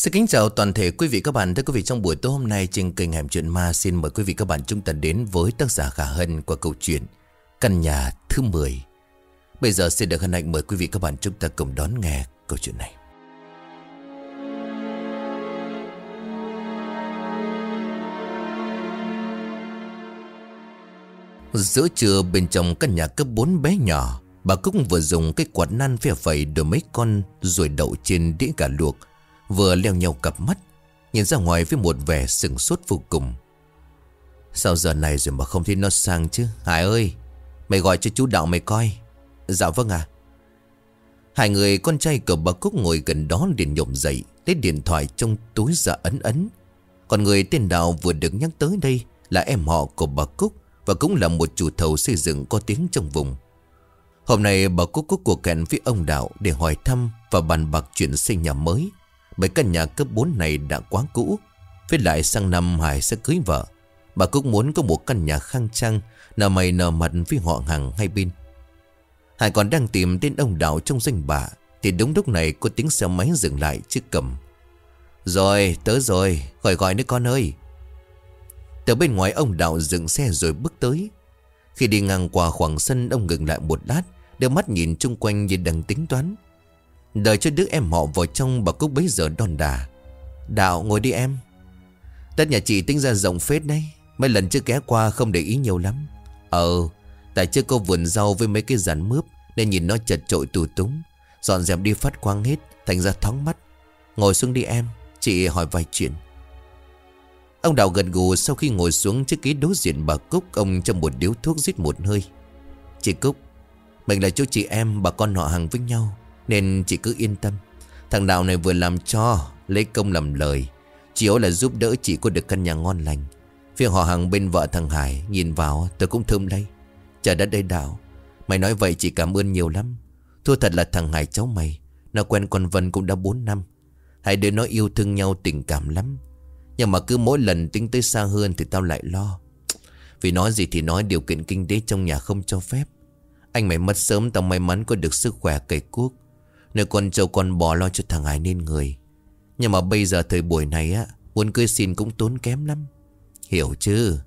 Xin kính chào toàn thể quý vị các bạn. Thưa quý vị, trong buổi tối hôm nay trên kênh Hẻm Chuyện Ma, xin mời quý vị các bạn chúng ta đến với tác giả Khả Hân qua câu chuyện Căn nhà thứ 10. Bây giờ xin được hân hạnh mời quý vị các bạn chúng ta cùng đón nghe câu chuyện này. Giữa trưa, bên trong căn nhà cấp 4 bé nhỏ, Bà Cúc vừa dùng cái quạt nan phè phẩy Đổi mấy con rồi đậu trên đĩa gà luộc Vừa leo nhau cặp mắt, Nhìn ra ngoài với một vẻ sừng sốt vô cùng. Sao giờ này rồi mà không thấy nó sang chứ? Hải ơi, Mày gọi cho chú Đạo mày coi. Dạ vâng à Hai người con trai của bà Cúc ngồi gần đó liền nhộm dậy, Lấy điện thoại trong túi ra ấn ấn. Còn người tên Đạo vừa được nhắc tới đây Là em họ của bà Cúc Và cũng là một chủ thầu xây dựng có tiếng trong vùng. Hôm nay bà Cúc có cuộc hẹn với ông Đạo Để hỏi thăm và bàn bạc chuyện xây nhà mới. Bởi căn nhà cấp 4 này đã quá cũ. Với lại sang năm Hải sẽ cưới vợ. Bà cũng muốn có một căn nhà khang trang Nở mày nở mặt với họ hàng hai bên. Hải còn đang tìm tên ông Đạo trong danh bà Thì đúng lúc này có tiếng xe máy dừng lại chiếc cầm. Rồi, tới rồi, Gọi gọi nữa con ơi. Từ bên ngoài ông Đạo dừng xe rồi bước tới. Khi đi ngang qua khoảng sân, Ông ngừng lại một lát, Đưa mắt nhìn chung quanh như đang tính toán. Đợi cho đứa em họ vào trong Bà Cúc bấy giờ đòn đà. Đạo, ngồi đi em. Tất nhà chị tính ra rộng phết đấy. Mấy lần chưa ghé qua không để ý nhiều lắm. Ờ Tại chưa có vườn rau với mấy cái rắn mướp, Nên nhìn nó chật trội tù túng. Dọn dẹp đi phát quang hết, Thành ra thoáng mắt. Ngồi xuống đi em, Chị hỏi vài chuyện. Ông Đào gần gù sau khi ngồi xuống chiếc ghế đối diện bà Cúc, Ông cho một điếu thuốc rít một hơi. Chị Cúc, Mình là chú chị em, bà con họ hàng với nhau. Nên chị cứ yên tâm. Thằng Đào này vừa làm cho, Lấy công làm lời. Chỉ yếu là giúp đỡ chị có được căn nhà ngon lành. Phía họ hàng bên vợ thằng Hải Nhìn vào, tôi cũng thơm đây Trời đất đây Đào Mày nói vậy chị cảm ơn nhiều lắm. Thua thật là thằng Hải cháu mày, Nó quen con Vân cũng đã 4 năm. Hai đứa nó yêu thương nhau, tình cảm lắm. Nhưng mà cứ mỗi lần tính tới xa hơn Thì tao lại lo. Vì nói gì thì nói, điều kiện kinh tế trong nhà không cho phép. Anh mày mất sớm, Tao may mắn có được sức khỏe cày cuốc. Nơi con trâu con bò lo cho thằng Hải nên người. Nhưng mà bây giờ thời buổi này á, Muốn cưới xin cũng tốn kém lắm. Hiểu chứ?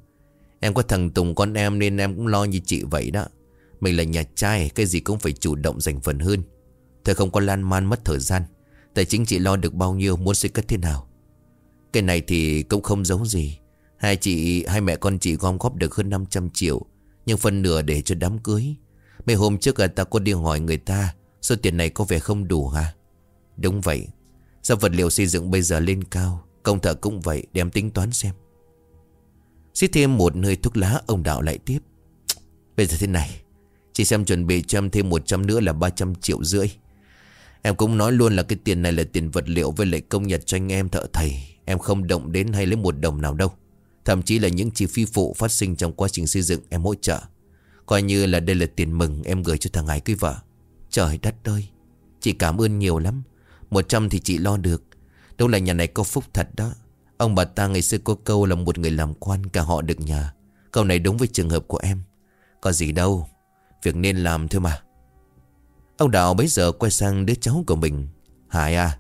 Em có thằng Tùng con em nên em cũng lo như chị vậy đó. Mình là nhà trai, Cái gì cũng phải chủ động dành phần hơn. Thời không có lan man mất thời gian. Tài chính chị lo được bao nhiêu, muốn suy cất thế nào? Cái này thì cũng không giấu gì. Hai chị, Hai mẹ con chị gom góp được hơn 500 triệu, Nhưng phần nửa để cho đám cưới. Mấy hôm trước là ta có đi hỏi người ta Số tiền này có vẻ không đủ hả? Đúng vậy. Sao vật liệu xây dựng bây giờ lên cao? Công thợ cũng vậy, đem tính toán xem. Xít thêm một nơi thuốc lá, Ông Đạo lại tiếp. Bây giờ thế này. Chị xem chuẩn bị cho em thêm 100 nữa là 300 triệu rưỡi. Em cũng nói luôn là cái tiền này là tiền vật liệu Với lại công nhật cho anh em thợ thầy. Em không động đến hay lấy một đồng nào đâu. Thậm chí là những chi phí phụ phát sinh trong quá trình xây dựng em hỗ trợ. Coi như là đây là tiền mừng em gửi cho thằng Hải cưới vợ. Trời đất ơi, Chị cảm ơn nhiều lắm. 100 thì chị lo được. Đâu là nhà này có phúc thật đó. Ông bà ta ngày xưa có câu là một người làm quan cả họ được nhà. Câu này đúng với trường hợp của em. Có gì đâu, Việc nên làm thôi mà. Ông Đạo bấy giờ quay sang đứa cháu của mình. Hải à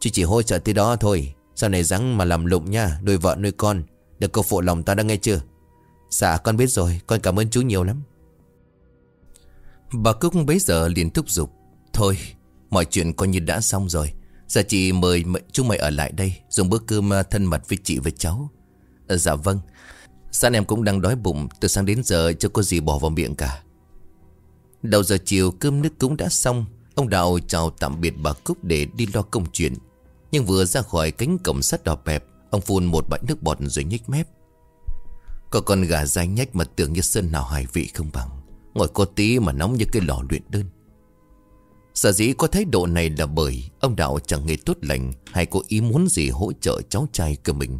Chị chỉ hỗ trợ tới đó thôi. Sau này rắn mà làm lụng nha, Nuôi vợ nuôi con. Được câu phụ lòng ta đã nghe chưa? Dạ con biết rồi. Con cảm ơn chú nhiều lắm. Bà Cúc bấy giờ liền thúc giục. Thôi mọi chuyện coi như đã xong rồi. Giờ chị mời chúng mày ở lại đây Dùng bữa cơm à, thân mật với chị và cháu. À, Dạ vâng. Sáng em cũng đang đói bụng Từ sáng đến giờ chưa có gì bỏ vào miệng cả. Đầu giờ chiều cơm nước cũng đã xong. Ông Đạo chào tạm biệt bà Cúc để đi lo công chuyện. Nhưng vừa ra khỏi cánh cổng sắt đỏ bẹp Ông phun một bãi nước bọt rồi nhếch mép. Có con gà dai nhách mà tưởng như sơn nào hài vị không bằng. Ngồi có tí mà nóng như cái lò luyện đơn. Sở dĩ có thái độ này là bởi Ông Đạo chẳng hề tốt lành Hay có ý muốn gì hỗ trợ cháu trai của mình.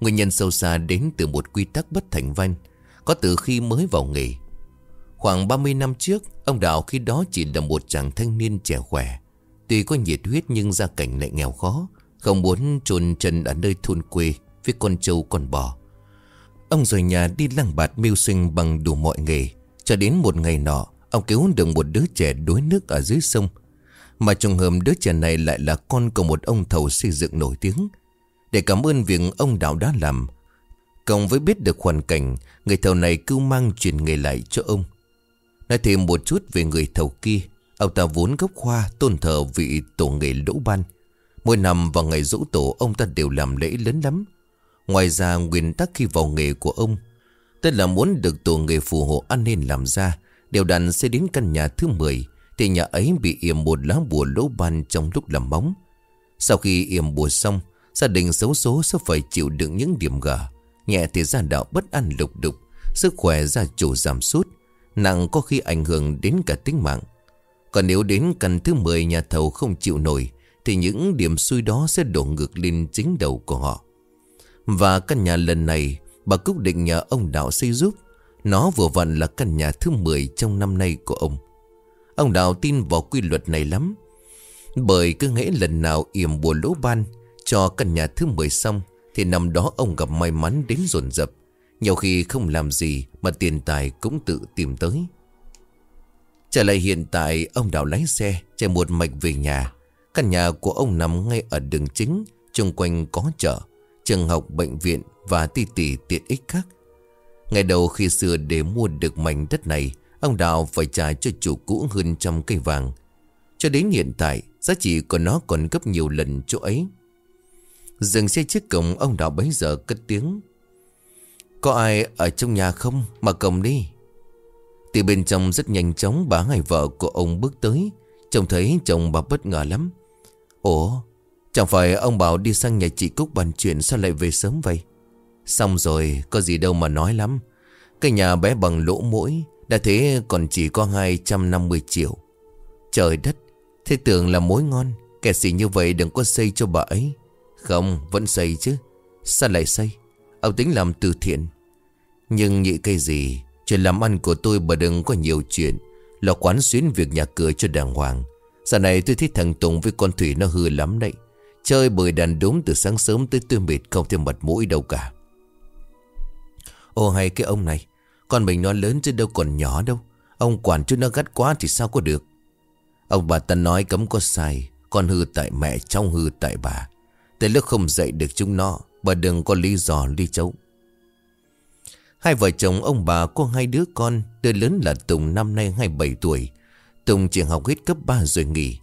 Nguyên nhân sâu xa đến từ một quy tắc bất thành văn, Có từ khi mới vào nghề. Khoảng 30 năm trước, Ông Đạo khi đó chỉ là một chàng thanh niên trẻ khỏe. Tuy có nhiệt huyết nhưng gia cảnh lại nghèo khó, Không muốn trồn chân ở nơi thôn quê Với con trâu con bò. Ông rời nhà đi lăng bạt mưu sinh bằng đủ mọi nghề. Cho đến một ngày nọ, Ông cứu được một đứa trẻ đuối nước ở dưới sông. Mà trùng hợp đứa trẻ này lại là con của một ông thầu xây dựng nổi tiếng. Để cảm ơn việc ông Đạo đã làm, Cộng với biết được hoàn cảnh, Người thầu này cứ mang truyền nghề lại cho ông. Nói thêm một chút về người thầu kia. Ông ta vốn gốc khoa tôn thờ vị tổ nghề lỗ ban. Mỗi năm vào ngày dỗ tổ, ông ta đều làm lễ lớn lắm. Ngoài ra, nguyên tắc khi vào nghề của ông Tức là muốn được tổ người phù hộ an nên làm ra, Đều đặn sẽ đến căn nhà thứ 10 Thì nhà ấy bị yểm một lá bùa lỗ ban trong lúc làm móng. Sau khi yểm bùa xong, Gia đình xấu số sẽ phải chịu đựng những điểm gở Nhẹ thì gia đạo bất an lục đục, Sức khỏe gia chủ giảm sút, Nặng có khi ảnh hưởng đến cả tính mạng. Còn nếu đến căn thứ 10 nhà thầu không chịu nổi, Thì những điểm xui đó sẽ đổ ngược lên chính đầu của họ. Và căn nhà lần này Bà Cúc định nhờ ông Đạo xây giúp. Nó vừa vặn là căn nhà thứ 10 trong năm nay của ông. Ông Đạo tin vào quy luật này lắm. Bởi cứ nghĩ lần nào yểm bùa lỗ ban Cho căn nhà thứ 10 xong, Thì năm đó ông gặp may mắn đến dồn dập. Nhiều khi không làm gì Mà tiền tài cũng tự tìm tới. Trở lại hiện tại, Ông Đạo lái xe, chạy một mạch về nhà. Căn nhà của ông nằm ngay ở đường chính Trung quanh có chợ. Trường học, bệnh viện và tỷ tỷ tiện ích khác. Ngày đầu khi xưa để mua được mảnh đất này Ông đào phải trả cho chủ cũ hơn trăm cây vàng. Cho đến hiện tại Giá trị của nó còn gấp nhiều lần chỗ ấy. Dừng xe trước cổng Ông đào bấy giờ cất tiếng. Có ai ở trong nhà không? Mà cổng đi. Từ bên trong rất nhanh chóng Bà hai vợ của ông bước tới. Trông thấy chồng bà bất ngờ lắm. Ủa? Chẳng phải ông bảo đi sang nhà chị Cúc bàn chuyện Sao lại về sớm vậy? Xong rồi, có gì đâu mà nói lắm. Cái nhà bé bằng lỗ mũi, Đã thế còn chỉ có 250 triệu. Trời đất, Thế tưởng là mối ngon, Kẻ gì như vậy đừng có xây cho bà ấy. Không, vẫn xây chứ. Sao lại xây? Ông tính làm từ thiện. Nhưng nghĩ cái gì? Chuyện làm ăn của tôi bà đừng có nhiều chuyện. Là quán xuyến việc nhà cửa cho đàng hoàng. Giờ này tôi thấy thằng Tùng với con Thủy nó hư lắm đấy. Chơi bời đàn đốm từ sáng sớm tới tươi mệt không thêm mặt mũi đâu cả. Ô, hay cái ông này. Con mình nó lớn chứ đâu còn nhỏ đâu. Ông quản chứ nó gắt quá thì sao có được? Ông bà ta nói cấm có sai. Con hư tại mẹ trong hư tại bà. Tới lúc không dạy được chúng nó, Bà đừng có lý do ly chấu. Hai vợ chồng ông bà có hai đứa con, Đứa lớn là Tùng năm nay 27 tuổi. Tùng chỉ học hết cấp 3 rồi nghỉ.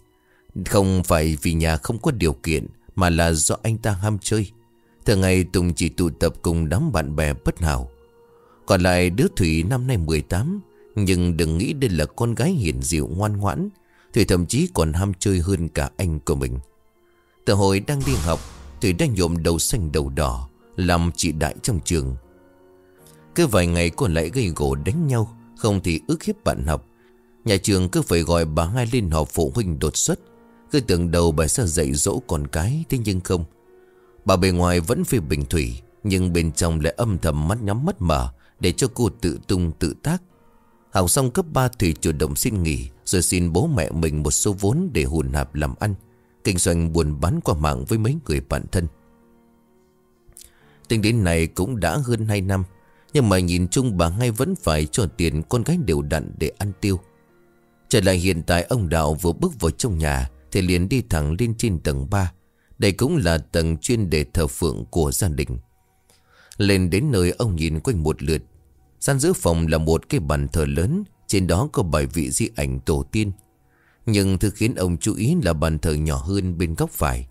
Không phải vì nhà không có điều kiện, Mà là do anh ta ham chơi. Thường ngày Tùng chỉ tụ tập cùng đám bạn bè bất hảo. Còn lại đứa Thủy năm nay 18 Nhưng đừng nghĩ đây là con gái hiền dịu ngoan ngoãn. Thủy thậm chí còn ham chơi hơn cả anh của mình. Từ hồi đang đi học, Thủy đang nhộm đầu xanh đầu đỏ, Làm chị đại trong trường. Cứ vài ngày còn lại gây gỗ đánh nhau, Không thì ức hiếp bạn học. Nhà trường cứ phải gọi bà hai lên họp phụ huynh đột xuất. Cứ tưởng đầu bà sẽ dạy dỗ con cái, Thế nhưng không. Bà bề ngoài vẫn phê bình Thủy, Nhưng bên trong lại âm thầm mắt nhắm mắt mở để cho cô tự tung tự tác. Học xong cấp 3 Thủy chủ động xin nghỉ, Rồi xin bố mẹ mình một số vốn để hùn hạp làm ăn, Kinh doanh buôn bán qua mạng với mấy người bạn thân. Tính đến này cũng đã hơn 2 năm, Nhưng mà nhìn chung bà ngay vẫn phải cho tiền con gái đều đặn để ăn tiêu. Trở lại hiện tại, ông Đạo vừa bước vào trong nhà thì liền đi thẳng lên trên tầng 3 Đây cũng là tầng chuyên để thờ phượng của gia đình. Lên đến nơi, ông nhìn quanh một lượt. Gian giữa phòng là một cái bàn thờ lớn, Trên đó có bài vị di ảnh tổ tiên. Nhưng thứ khiến ông chú ý là bàn thờ nhỏ hơn bên góc phải.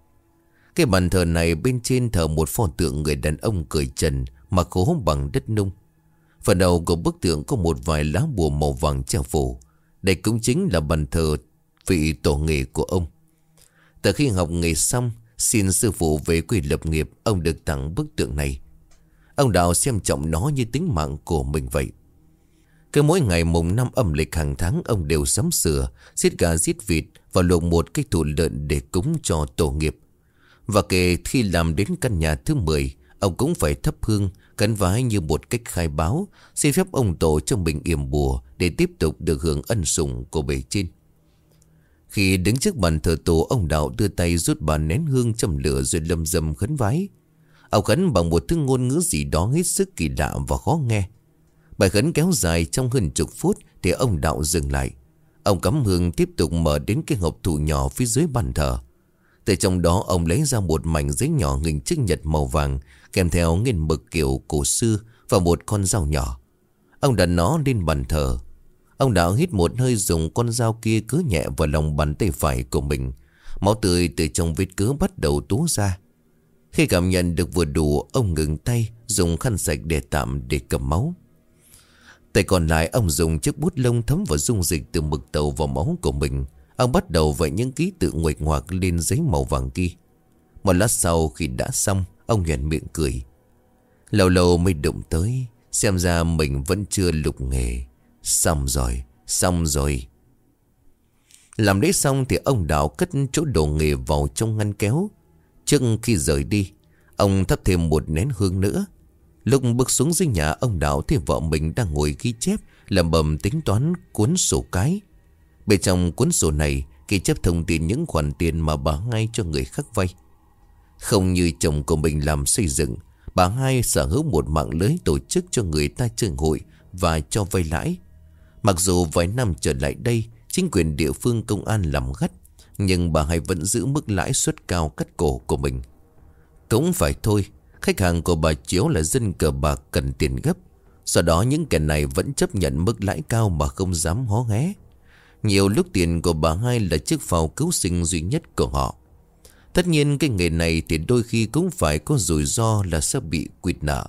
Cái bàn thờ này bên trên thờ một pho tượng người đàn ông cởi trần, Mà khố bằng đất nung. Phần đầu của bức tượng có một vài lá bùa màu vàng treo phủ Đây cũng chính là bàn thờ vị tổ nghề của ông. Từ khi học nghề xong, Xin sư phụ về quê lập nghiệp, Ông được tặng bức tượng này. Ông đào xem trọng nó như tính mạng của mình vậy. Cứ mỗi ngày mùng năm âm lịch hàng tháng, Ông đều sắm sửa Giết gà giết vịt Và luộc một cái thủ lợn để cúng cho tổ nghiệp. Và kể khi làm đến căn nhà thứ 10 Ông cũng phải thắp hương, Cắn vái như một cách khai báo, Xin phép ông tổ cho mình yểm bùa Để tiếp tục được hưởng ân sủng của bề trên. Khi đứng trước bàn thờ tổ, Ông Đạo đưa tay rút bàn nén hương châm lửa Rồi lâm dâm khấn vái Ông khấn bằng một thứ ngôn ngữ gì đó hết sức kỳ lạ và khó nghe. Bài khấn kéo dài trong hơn chục phút thì ông đạo dừng lại. Ông cắm hương tiếp tục mở đến cái hộp thủ nhỏ phía dưới bàn thờ Từ trong đó, ông lấy ra một mảnh giấy nhỏ hình chữ nhật màu vàng, Kèm theo nghiên mực kiểu cổ xưa Và một con dao nhỏ Ông đặt nó lên bàn thờ Ông đã hít một hơi dùng con dao kia cứ nhẹ vào lòng bàn tay phải của mình. Máu tươi từ trong vết cứa bắt đầu tú ra. Khi cảm nhận được vừa đủ, Ông ngừng tay, Dùng khăn sạch để tạm để cầm máu. Tay còn lại, ông dùng chiếc bút lông thấm vào dung dịch từ mực tàu vào máu của mình. Ông bắt đầu vẽ những ký tự nguệch ngoạc lên giấy màu vàng kia. Một lát sau khi đã xong, Ông nhuận miệng cười. Lâu lâu mới đụng tới, Xem ra mình vẫn chưa lục nghề. Xong rồi, xong rồi. Làm đấy xong thì ông Đạo cất chỗ đồ nghề vào trong ngăn kéo. Trước khi rời đi Ông thắp thêm một nén hương nữa. Lúc bước xuống dưới nhà ông Đạo thì vợ mình đang ngồi ghi chép Làm bầm tính toán cuốn sổ cái. Bên trong cuốn sổ này Ghi chép thông tin những khoản tiền mà bà ngay cho người khác vay. Không như chồng của mình làm xây dựng Bà hai sở hữu một mạng lưới tổ chức cho người ta chơi hội Và cho vay lãi. Mặc dù vài năm trở lại đây, Chính quyền địa phương công an làm gắt, Nhưng bà hai vẫn giữ mức lãi suất cao cắt cổ của mình. Cũng phải thôi, Khách hàng của bà Chiếu là dân cờ bạc cần tiền gấp. Sau đó những kẻ này vẫn chấp nhận mức lãi cao mà không dám hó hé. Nhiều lúc tiền của bà hai là chiếc phao cứu sinh duy nhất của họ. Tất nhiên cái nghề này thì đôi khi cũng phải có rủi ro là sẽ bị quỵt nợ.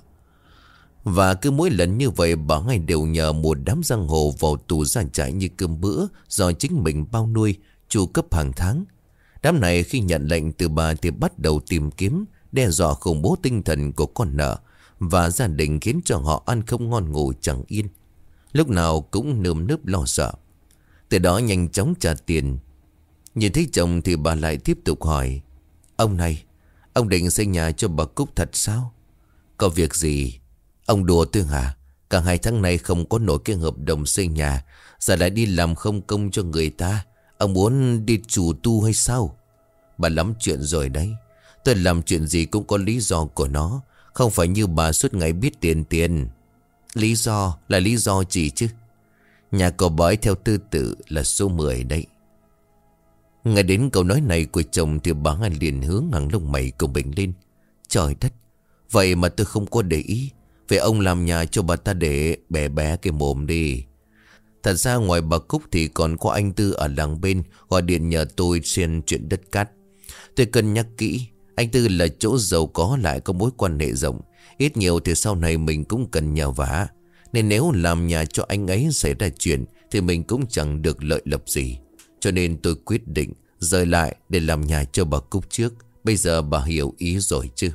Và cứ mỗi lần như vậy bà ngày đều nhờ một đám giang hồ vào tù giàn trại như cơm bữa Do chính mình bao nuôi, chu cấp hàng tháng. Đám này khi nhận lệnh từ bà thì bắt đầu tìm kiếm Đe dọa khủng bố tinh thần của con nợ Và gia đình khiến cho họ ăn không ngon ngủ chẳng yên. Lúc nào cũng nơm nớp lo sợ. Từ đó nhanh chóng trả tiền. Nhìn thấy chồng thì bà lại tiếp tục hỏi Ông này Ông định xây nhà cho bà Cúc thật sao? Có việc gì Ông đùa tôi hả? Cả hai tháng nay không có nổi cái hợp đồng xây nhà. Giờ lại đi làm không công cho người ta. Ông muốn đi chủ tu hay sao? Bà lắm chuyện rồi đấy. Tôi làm chuyện gì cũng có lý do của nó. Không phải như bà suốt ngày biết tiền tiền. Lý do là lý do gì chứ? Nhà cậu bói theo tư tự là số 10 đấy. Nghe đến câu nói này của chồng Thì bà Anh liền hướng hàng lông mày của mình lên. Trời đất! Vậy mà tôi không có để ý. Vậy ông làm nhà cho bà ta để bé bé cái mồm đi. Thật ra ngoài bà Cúc thì còn có anh Tư ở làng bên, Gọi điện nhờ tôi xuyên chuyện đất cát. Tôi cân nhắc kỹ, anh Tư là chỗ giàu có lại có mối quan hệ rộng. Ít nhiều thì sau này mình cũng cần nhờ vả. Nên nếu làm nhà cho anh ấy xảy ra chuyện, Thì mình cũng chẳng được lợi lập gì. Cho nên tôi quyết định rời lại để làm nhà cho bà Cúc trước. Bây giờ bà hiểu ý rồi chứ?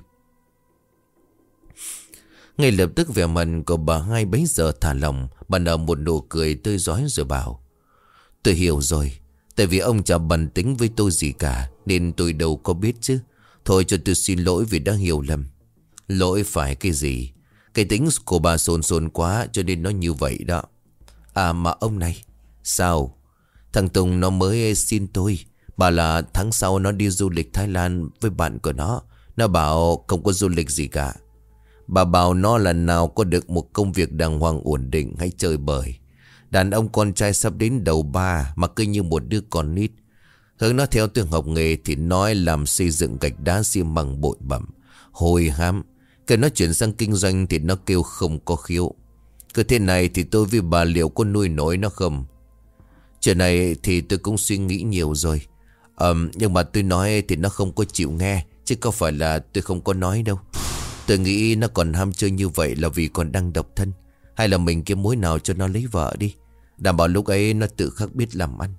Ngay lập tức vẻ mặt của bà hai bấy giờ thả lòng Bà nở một nụ cười tươi giói rồi bảo, Tôi hiểu rồi, Tại vì ông chả bần tính với tôi gì cả, Nên tôi đâu có biết chứ. Thôi cho tôi xin lỗi vì đã hiểu lầm. Lỗi phải cái gì? Cái tính của bà xôn xôn quá Cho nên nó như vậy đó. À mà ông này, Sao? Thằng Tùng nó mới xin tôi Bà là tháng sau nó đi du lịch Thái Lan Với bạn của nó. Nó bảo không có du lịch gì cả. Bà bảo nó là nào có được một công việc đàng hoàng ổn định hay chơi bời Đàn ông con trai sắp đến đầu ba Mà cứ như một đứa con nít Hướng nó theo tương học nghề thì nói làm xây dựng gạch đá xi măng bội bẩm. Hồi hám. Cái nó chuyển sang kinh doanh thì nó kêu không có khiếu. Cứ thế này thì tôi với bà liệu có nuôi nổi nó không? Chuyện này thì tôi cũng suy nghĩ nhiều rồi. Um, nhưng mà tôi nói thì nó không có chịu nghe. Chứ có phải là tôi không có nói đâu. Tôi nghĩ nó còn ham chơi như vậy là vì còn đang độc thân. Hay là mình kiếm mối nào cho nó lấy vợ đi. Đảm bảo lúc ấy nó tự khắc biết làm ăn.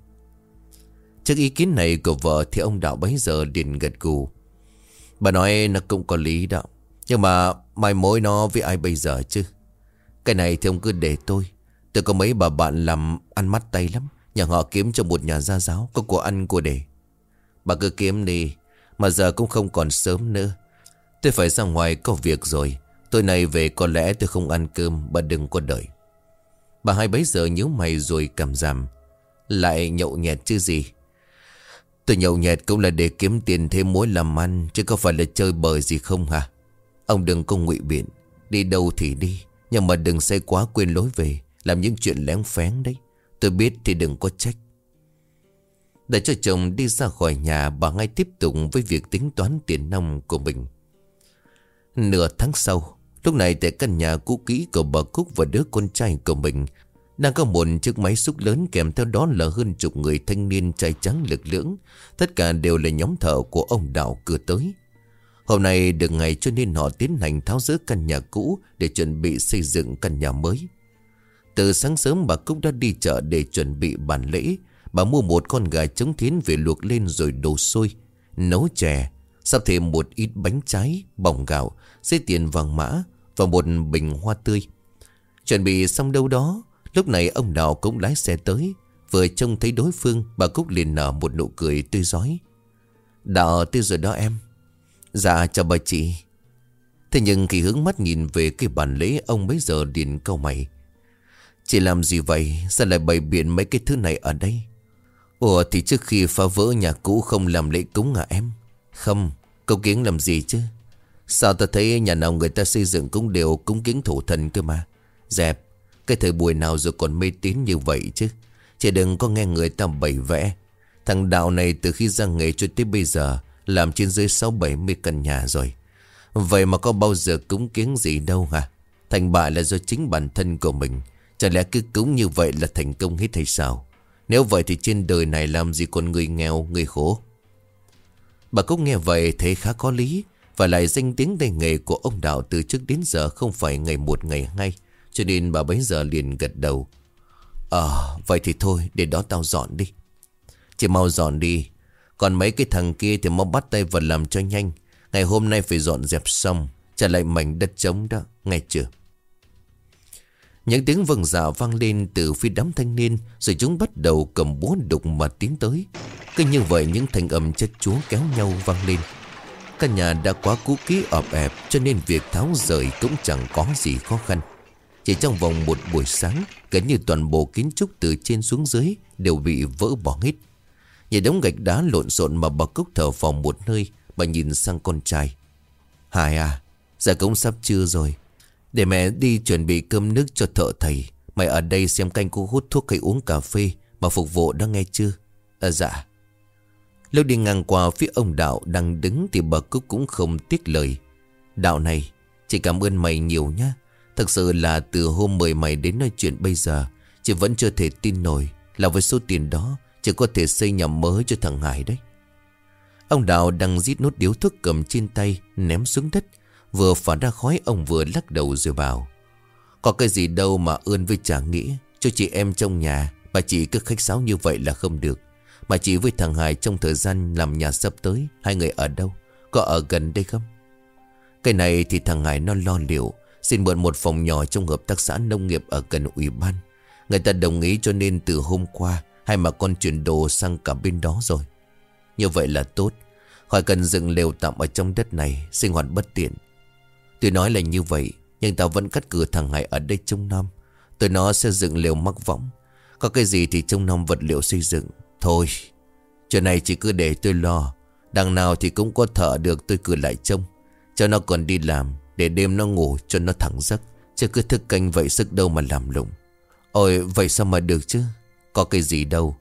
Trước ý kiến này của vợ thì ông đạo bấy giờ liền gật gù. Bà nói nó cũng có lý đó. Nhưng mà mai mối nó với ai bây giờ chứ? Cái này thì ông cứ để tôi. Tôi có mấy bà bạn làm ăn mắt tay lắm. Nhà họ kiếm cho một nhà gia giáo có của ăn của để. Bà cứ kiếm đi. Mà giờ cũng không còn sớm nữa. Tôi phải ra ngoài có việc rồi. Tôi này về có lẽ tôi không ăn cơm. Bà đừng có đợi. Bà hai bấy giờ nhíu mày rồi cầm giảm. Lại nhậu nhẹt chứ gì. Tôi nhậu nhẹt cũng là để kiếm tiền thêm mối làm ăn, Chứ có phải là chơi bời gì không hả Ông đừng có ngụy biện Đi đâu thì đi, Nhưng mà đừng say quá quên lối về Làm những chuyện lén phén đấy Tôi biết thì đừng có trách Để cho chồng đi ra khỏi nhà, Bà ngay tiếp tục với việc tính toán tiền nông của mình Nửa tháng sau Lúc này tại căn nhà cũ kỹ của bà Cúc và đứa con trai của mình Đang có một chiếc máy xúc lớn kèm theo đó là hơn chục người thanh niên trai trắng lực lưỡng Tất cả đều là nhóm thợ của ông Đạo cửa tới Hôm nay được ngày cho nên họ tiến hành tháo rỡ căn nhà cũ để chuẩn bị xây dựng căn nhà mới. Từ sáng sớm bà Cúc đã đi chợ để chuẩn bị bàn lễ. Bà mua một con gà trống thiến về luộc lên rồi đổ sôi, nấu chè, sắp thêm một ít bánh trái, bỏng gạo, dây tiền vàng mã và một bình hoa tươi. Chuẩn bị xong đâu đó, lúc này ông Đào cũng lái xe tới. Vừa trông thấy đối phương, bà Cúc liền nở một nụ cười tươi giói. đã tiêu rồi đó em. Dạ chào bà chị Thế nhưng khi hướng mắt nhìn về cái bàn lễ Ông bấy giờ liền câu mày Chị làm gì vậy Sao lại bày biện mấy cái thứ này ở đây Ủa thì trước khi phá vỡ nhà cũ Không làm lễ cúng à em Không Câu kiến làm gì chứ Sao ta thấy nhà nào người ta xây dựng cũng đều cúng kiến thủ thần cơ mà? Dẹp Cái thời buổi nào rồi còn mê tín như vậy chứ? Chỉ đừng có nghe người ta bày vẽ. Thằng đạo này từ khi ra nghề cho tới bây giờ làm trên dưới 6-70 căn nhà rồi. Vậy mà có bao giờ cúng kiến gì đâu hả? Thành bại là do chính bản thân của mình. Chả lẽ cứ cúng như vậy là thành công hết hay sao? Nếu vậy thì trên đời này làm gì còn người nghèo, người khổ? Bà Cúc nghe vậy thấy khá có lý. Và lại danh tiếng tay nghề của ông Đạo từ trước đến giờ không phải ngày một ngày hai. Cho nên bà bấy giờ liền gật đầu. Ờ, vậy thì thôi, để đó tao dọn đi. Chỉ mau dọn đi. Còn mấy cái thằng kia thì mau bắt tay vào làm cho nhanh. Ngày hôm nay phải dọn dẹp xong Trả lại mảnh đất trống đó Nghe chưa? Những tiếng vâng dạ vang lên từ phía đám thanh niên Rồi chúng bắt đầu cầm búa đục mà tiến tới. Cứ như vậy những thanh âm chất chúa kéo nhau vang lên. Căn nhà đã quá cũ kỹ ọp ẹp, Cho nên việc tháo rời cũng chẳng có gì khó khăn. Chỉ trong vòng một buổi sáng Gần như toàn bộ kiến trúc từ trên xuống dưới Đều bị vỡ bỏ hết. Nhìn đống gạch đá lộn xộn mà bà Cúc thở phòng một nơi Bà nhìn sang con trai. Hải à giờ cũng sắp trưa rồi. Để mẹ đi chuẩn bị cơm nước cho thợ thầy. Mày ở đây xem canh cô hút thuốc hay uống cà phê Mà phục vụ đã nghe chưa? À dạ. Lúc đi ngang qua phía ông Đạo đang đứng Thì bà Cúc cũng không tiếc lời. Đạo này, Chị cảm ơn mày nhiều nhá. Thật sự là từ hôm mời mày đến nói chuyện bây giờ, Chị vẫn chưa thể tin nổi Là với số tiền đó, chị có thể xây nhà mới cho thằng Hải đấy. Ông Đạo đang rít nốt điếu thuốc cầm trên tay, Ném xuống đất. Vừa phản ra khói, ông vừa lắc đầu rồi bảo, Có cái gì đâu mà ơn với chả nghĩa, Cho chị em trong nhà Bà chị cứ khách sáo như vậy là không được. Mà chị với thằng Hải trong thời gian làm nhà sắp tới. Hai người ở đâu? Có ở gần đây không? Cái này thì thằng Hải nó lo liệu. Xin mượn một phòng nhỏ trong hợp tác xã nông nghiệp ở gần ủy ban. Người ta đồng ý cho nên từ hôm qua hay mà con chuyển đồ sang cả bên đó rồi. Như vậy là tốt. Khỏi cần dựng lều tạm ở trong đất này, Sinh hoạt bất tiện. Tôi nói là như vậy, Nhưng tao vẫn cắt cử thằng Hải ở đây trong năm Tôi nó sẽ dựng lều mắc võng. Có cái gì thì trong năm vật liệu xây dựng. Thôi. Chuyện này chỉ cứ để tôi lo. Đằng nào thì cũng có thợ được, tôi cử lại trông. Cho nó còn đi làm, Để đêm nó ngủ, cho nó thẳng giấc. Chứ cứ thức canh vậy sức đâu mà làm lụng. Ôi, vậy sao mà được chứ? Có cái gì đâu.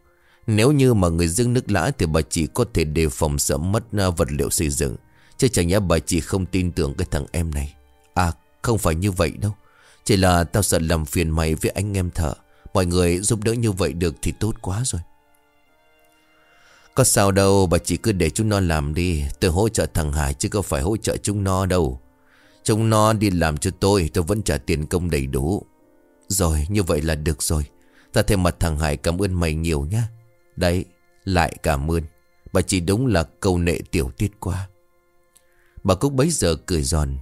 Nếu như mà người dưng nước lã Thì bà chị có thể đề phòng sợ mất à, vật liệu xây dựng. Chứ chẳng nhẽ bà chị không tin tưởng cái thằng em này. À không phải như vậy đâu. Chỉ là tao sợ làm phiền mày với anh em thợ. Mọi người giúp đỡ như vậy được thì tốt quá rồi. Có sao đâu, bà chỉ cứ để chúng nó làm đi. Tôi hỗ trợ thằng Hải chứ không phải hỗ trợ chúng nó đâu. Chúng nó đi làm cho tôi Tôi vẫn trả tiền công đầy đủ. Rồi, như vậy là được rồi. Ta thêm mặt thằng Hải cảm ơn mày nhiều nhá. Đấy, lại cảm ơn. Bà chỉ đúng là câu nệ tiểu tiết quá. Bà Cúc bấy giờ cười giòn.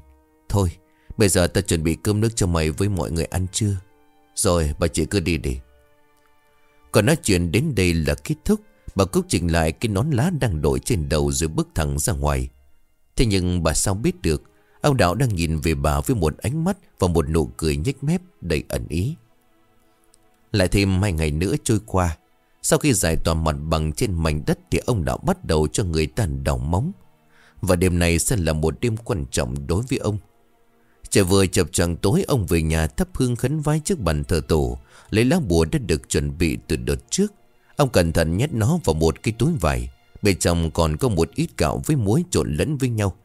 Thôi, bây giờ ta chuẩn bị cơm nước cho mày với mọi người ăn trưa Rồi, bà chị cứ đi đi. Còn nói chuyện đến đây là kết thúc. Bà Cúc chỉnh lại cái nón lá đang đội trên đầu rồi bước thẳng ra ngoài. Thế nhưng bà sao biết được, Ông Đạo đang nhìn về bà với một ánh mắt Và một nụ cười nhếch mép đầy ẩn ý. Lại thêm hai ngày nữa trôi qua, Sau khi giải tỏa mặt bằng trên mảnh đất Thì ông đạo bắt đầu cho người ta đào móng. Và đêm này sẽ là một đêm quan trọng đối với ông. Trời vừa chập choạng tối, Ông về nhà thắp hương khấn vái trước bàn thờ tổ, Lấy lá bùa đã được chuẩn bị từ đợt trước. Ông cẩn thận nhét nó vào một cái túi vải. Bên trong còn có một ít gạo với muối trộn lẫn với nhau.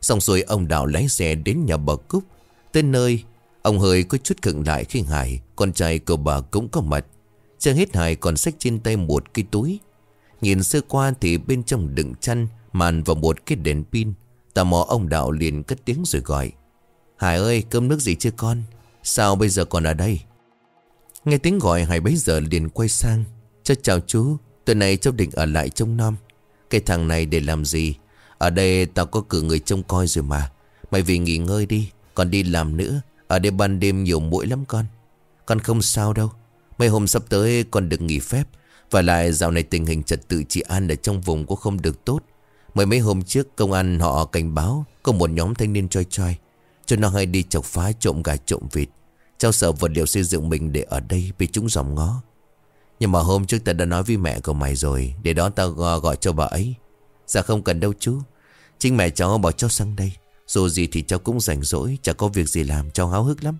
Xong rồi ông Đạo lái xe đến nhà bà Cúc. Tới nơi, Ông hơi có chút khựng lại khi Hải, Con trai của bà cũng có mặt. Chưa hết Hải còn xách trên tay một cái túi. Nhìn sơ qua thì bên trong đựng chăn Màn vào một cái đèn pin. Tò mò ông Đạo liền cất tiếng rồi gọi. Hải ơi, cơm nước gì chưa con? Sao bây giờ còn ở đây? Nghe tiếng gọi, Hải bấy giờ liền quay sang. Cháu chào chú Tuần này cháu định ở lại trông nom. Cái thằng này để làm gì? Ở đây tao có cử người trông coi rồi mà. Mày vì nghỉ ngơi đi, Còn đi làm nữa. Ở đây ban đêm nhiều mũi lắm con. Con không sao đâu. Mấy hôm sắp tới con được nghỉ phép. Và lại dạo này tình hình trật tự trị an Ở trong vùng cũng không được tốt. Mấy mấy hôm trước công an họ cảnh báo Có một nhóm thanh niên choi choi. Cho nó hay đi chọc phá trộm gà trộm vịt. Cháu sợ vật liệu xây dựng mình để ở đây Bị chúng dòng ngó. Nhưng mà hôm trước ta đã nói với mẹ của mày rồi, Để đó tao gọi cho bà ấy. Dạ không cần đâu chú. Chính mẹ cháu bảo cháu sang đây. Dù gì thì cháu cũng rảnh rỗi, Chả có việc gì làm, cháu háo hức lắm.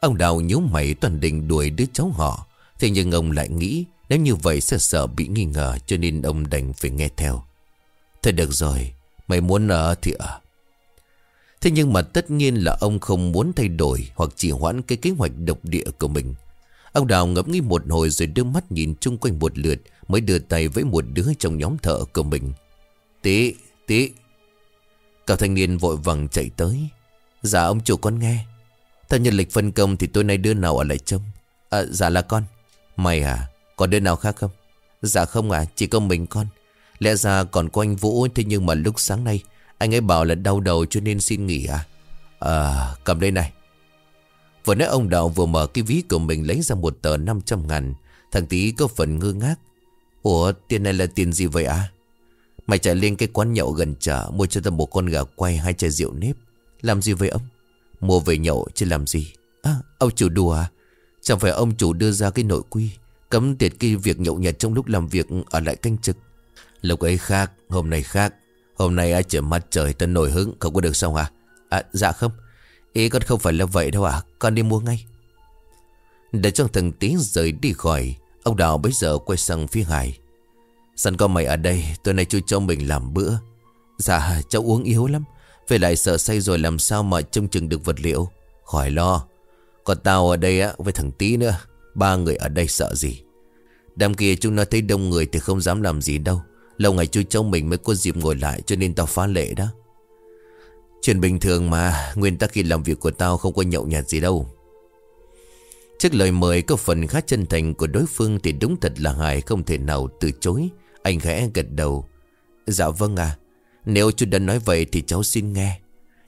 Ông Đào nhíu mày toàn định đuổi đứa cháu họ. Thế nhưng ông lại nghĩ, Nếu như vậy sẽ sợ bị nghi ngờ, Cho nên ông đành phải nghe theo. Thôi được rồi, Mày muốn ở thì ở. Thế nhưng mà tất nhiên là ông không muốn thay đổi Hoặc chỉ hoãn cái kế hoạch độc địa của mình. Ông Đào ngẫm nghĩ một hồi Rồi đưa mắt nhìn chung quanh một lượt Mới đưa tay với một đứa trong nhóm thợ của mình. Tí, tí. Cậu thanh niên vội vàng chạy tới. Dạ ông chủ con nghe. Theo nhân lịch phân công thì tối nay đứa nào ở lại trông? À dạ là con. Mày à Còn đứa nào khác không? Dạ không à chỉ có mình con. Lẽ ra còn có anh Vũ Thế nhưng mà lúc sáng nay Anh ấy bảo là đau đầu cho nên xin nghỉ à? À cầm đây này. Vừa nói ông Đạo vừa mở cái ví của mình Lấy ra một tờ 500 ngàn. Thằng tí có phần ngơ ngác. Ủa, tiền này là tiền gì vậy à Mày chạy lên cái quán nhậu gần chợ, Mua cho tao một con gà quay hai chai rượu nếp. Làm gì vậy ông? Mua về nhậu chứ làm gì? À ông chủ đùa à? Chẳng phải ông chủ đưa ra cái nội quy, Cấm tiệt cái việc nhậu nhạt trong lúc làm việc Ở lại canh trực. Lúc ấy khác, Hôm nay khác. Hôm nay ai trở mặt trời tân nổi hứng, Không có được sao à À dạ không. Ý con không phải là vậy đâu à Con đi mua ngay. Để cho thằng tí rời đi khỏi, Ông Đào bây giờ quay sang phía Hải. Sẵn có mày ở đây, Tối nay chú cho mình làm bữa. Dạ cháu uống yếu lắm. Về lại sợ say rồi làm sao mà trông chừng được vật liệu. Khỏi lo. Còn tao ở đây á, với thằng tí nữa, Ba người ở đây sợ gì. Đám kia chúng nó thấy đông người thì không dám làm gì đâu. Lâu ngày chú cháu mình mới có dịp ngồi lại Cho nên tao phá lệ đó. Chuyện bình thường mà Nguyên tắc khi làm việc của tao không có nhậu nhạt gì đâu. Trước lời mời có phần khá chân thành của đối phương Thì đúng thật là Hải không thể nào từ chối. Anh khẽ gật đầu. Dạ vâng à Nếu chú đã nói vậy thì cháu xin nghe.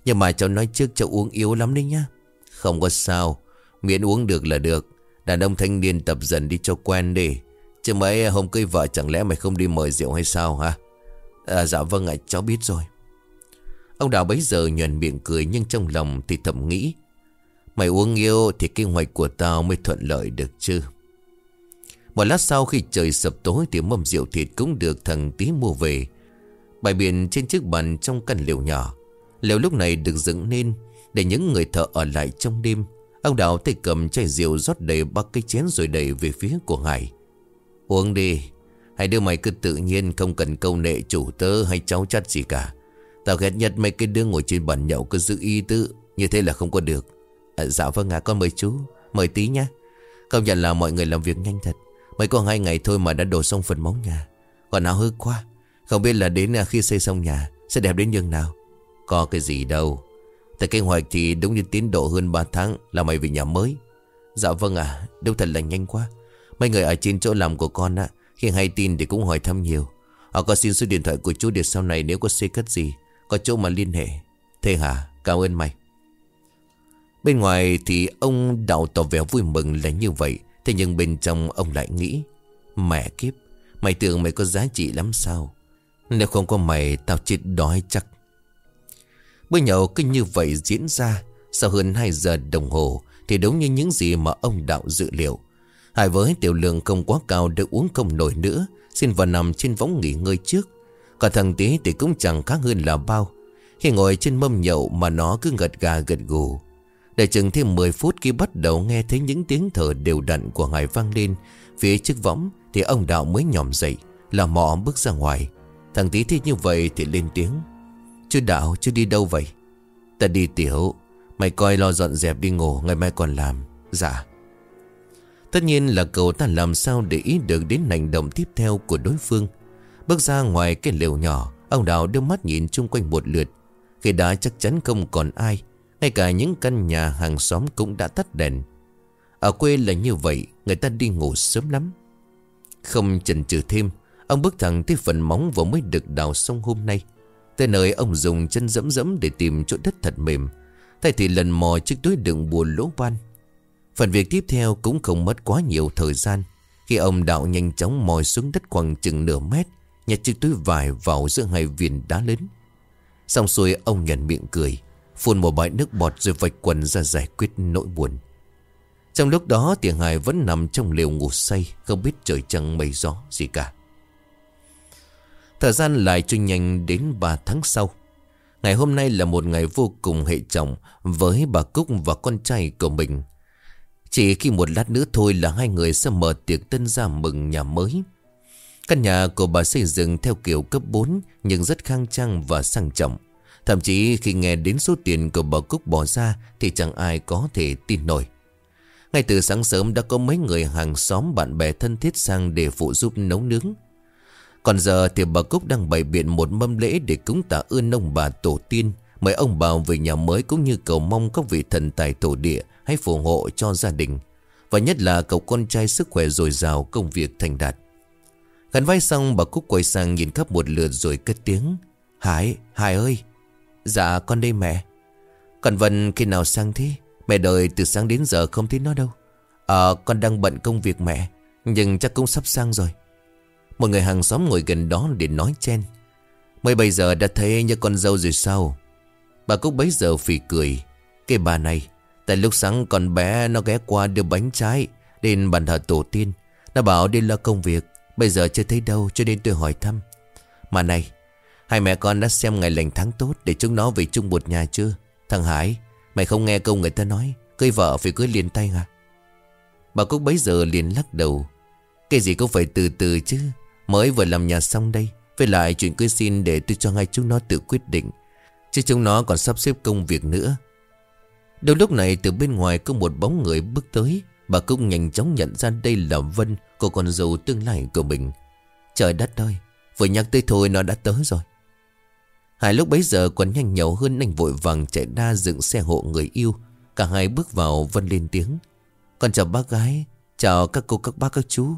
Nhưng mà cháu nói trước cháu uống yếu lắm đấy nhá. Không có sao. Miễn uống được là được. Đàn ông thanh niên tập dần đi cho quen đi. Chứ mấy hôm cưới vợ chẳng lẽ mày không đi mời rượu hay sao hả? À, Dạ vâng ạ cháu biết rồi. Ông Đào bấy giờ nhuền miệng cười Nhưng trong lòng thì thầm nghĩ, Mày uống yêu thì kế hoạch của tao mới thuận lợi được chứ. Một lát sau khi trời sập tối Thì mâm rượu thịt cũng được thằng tí mua về. Bài biển trên chiếc bàn trong căn liều nhỏ. Liều lúc này được dựng nên Để những người thợ ở lại trong đêm. Ông Đào tay cầm chai rượu rót đầy ba cái chén rồi đẩy về phía của Hải Uống đi, Hai đứa mày cứ tự nhiên không cần câu nệ chủ tớ hay cháu chắt gì cả. Tao ghét nhất mấy cái đứa ngồi trên bàn nhậu cứ giữ y tư Như thế là không có được. À, Dạ vâng ạ con mời chú. Mời tí nhá. Công nhận là mọi người làm việc nhanh thật. Mới có hai ngày thôi mà đã đổ xong phần móng nhà. Còn áo hư quá. Không biết là đến à, khi xây xong nhà Sẽ đẹp đến nhường nào. Có cái gì đâu. Tại kế hoạch thì đúng như tiến độ hơn 3 tháng Là mày về nhà mới. Dạ vâng ạ Đúng thật là nhanh quá. Mấy người ở trên chỗ làm của con á Khi hay tin thì cũng hỏi thăm nhiều. Họ có xin số điện thoại của chú để sau này nếu có xây cất gì có chỗ mà liên hệ. Thế hả? Cảm ơn mày. Bên ngoài thì ông đạo tỏ vẻ vui mừng là như vậy. Thế nhưng bên trong ông lại nghĩ, Mẹ kiếp, Mày tưởng mày có giá trị lắm sao? Nếu không có mày, tao chết đói chắc. Bữa nhậu cứ như vậy diễn ra. Sau hơn 2 giờ đồng hồ, Thì đúng như những gì mà ông đạo dự liệu. Hải với tiểu lượng không quá cao được uống không nổi nữa. Xin vào nằm trên võng nghỉ ngơi trước. Còn thằng tí thì cũng chẳng khác hơn là bao. Khi ngồi trên mâm nhậu mà nó cứ gật gà gật gù. Để chừng thêm 10 phút khi bắt đầu nghe thấy những tiếng thở đều đặn của Hải vang lên, Phía trước võng thì ông Đạo mới nhòm dậy, Là mọ bước ra ngoài. Thằng tí thích như vậy thì lên tiếng. Chú Đạo, chú đi đâu vậy? Ta đi tiểu. Mày coi lo dọn dẹp đi ngủ, Ngày mai còn làm. Dạ. Tất nhiên là cậu ta làm sao để ý được đến hành động tiếp theo của đối phương. Bước ra ngoài cái lều nhỏ, Ông đào đưa mắt nhìn chung quanh một lượt. Khi đã chắc chắn không còn ai, Ngay cả những căn nhà hàng xóm cũng đã tắt đèn. Ở quê là như vậy, Người ta đi ngủ sớm lắm. Không chần chừ thêm, Ông bước thẳng tới phần móng vừa mới được đào xong hôm nay. Tới nơi ông dùng chân dẫm dẫm để tìm chỗ đất thật mềm. Thay thì lần mò chiếc túi đựng bùa lỗ ban. Phần việc tiếp theo cũng không mất quá nhiều thời gian. Khi ông đạo nhanh chóng mò xuống đất khoảng chừng nửa mét Nhặt chiếc túi vải vào giữa hai viên đá lớn. Xong xuôi, ông nhận miệng cười, Phun một bãi nước bọt rồi vạch quần ra giải quyết nỗi buồn. Trong lúc đó tiếng Hải vẫn nằm trong lều ngủ say, Không biết trời trăng mây gió gì cả. Thời gian lại trôi nhanh đến 3 tháng sau. Ngày hôm nay là một ngày vô cùng hệ trọng Với bà Cúc và con trai của mình. Chỉ khi một lát nữa thôi là hai người sẽ mở tiệc tân gia mừng nhà mới. Căn nhà của bà xây dựng theo kiểu cấp 4 Nhưng rất khang trang và sang trọng. Thậm chí khi nghe đến số tiền của bà Cúc bỏ ra, Thì chẳng ai có thể tin nổi. Ngay từ sáng sớm đã có mấy người hàng xóm bạn bè thân thiết sang để phụ giúp nấu nướng. Còn giờ thì bà Cúc đang bày biện một mâm lễ để cúng tạ ơn ông bà tổ tiên, Mời ông bà về nhà mới cũng như cầu mong các vị thần tài tổ địa Hãy phù hộ cho gia đình. Và nhất là cậu con trai sức khỏe dồi dào công việc thành đạt. Gắn vai xong bà Cúc quay sang nhìn khắp một lượt rồi cất tiếng. Hải, Hải ơi! Dạ con đây mẹ. Còn Vân khi nào sang thế? Mẹ đợi từ sáng đến giờ không thấy nó đâu. Ờ con đang bận công việc mẹ Nhưng chắc cũng sắp sang rồi. Một người hàng xóm ngồi gần đó để nói chen. Mới bây giờ đã thấy như con dâu rồi sao? Bà Cúc bấy giờ phì cười. Cái bà này Tại lúc sáng con bé nó ghé qua đưa bánh trái Đến bàn thờ tổ tiên. Nó bảo đi lo công việc. Bây giờ chưa thấy đâu, cho nên tôi hỏi thăm. Mà này, Hai mẹ con đã xem ngày lành tháng tốt Để chúng nó về chung một nhà chưa? Thằng Hải, Mày không nghe câu người ta nói, Cưới vợ phải cưới liền tay à Bà Cúc bấy giờ liền lắc đầu. Cái gì cũng phải từ từ chứ, Mới vừa làm nhà xong đây. Với lại chuyện cưới xin để tôi cho ngay chúng nó tự quyết định, Chứ chúng nó còn sắp xếp công việc nữa. Đầu lúc này từ bên ngoài có một bóng người bước tới. Bà cũng nhanh chóng nhận ra đây là Vân, Cô con dâu tương lai của mình. Trời đất ơi, Vừa nhắc tới thôi nó đã tới rồi. Hai lúc bấy giờ còn nhanh nhậu hơn Anh vội vàng chạy ra dựng xe hộ người yêu. Cả hai bước vào, Vân lên tiếng. Con chào bác gái, Chào các cô, các bác, các chú.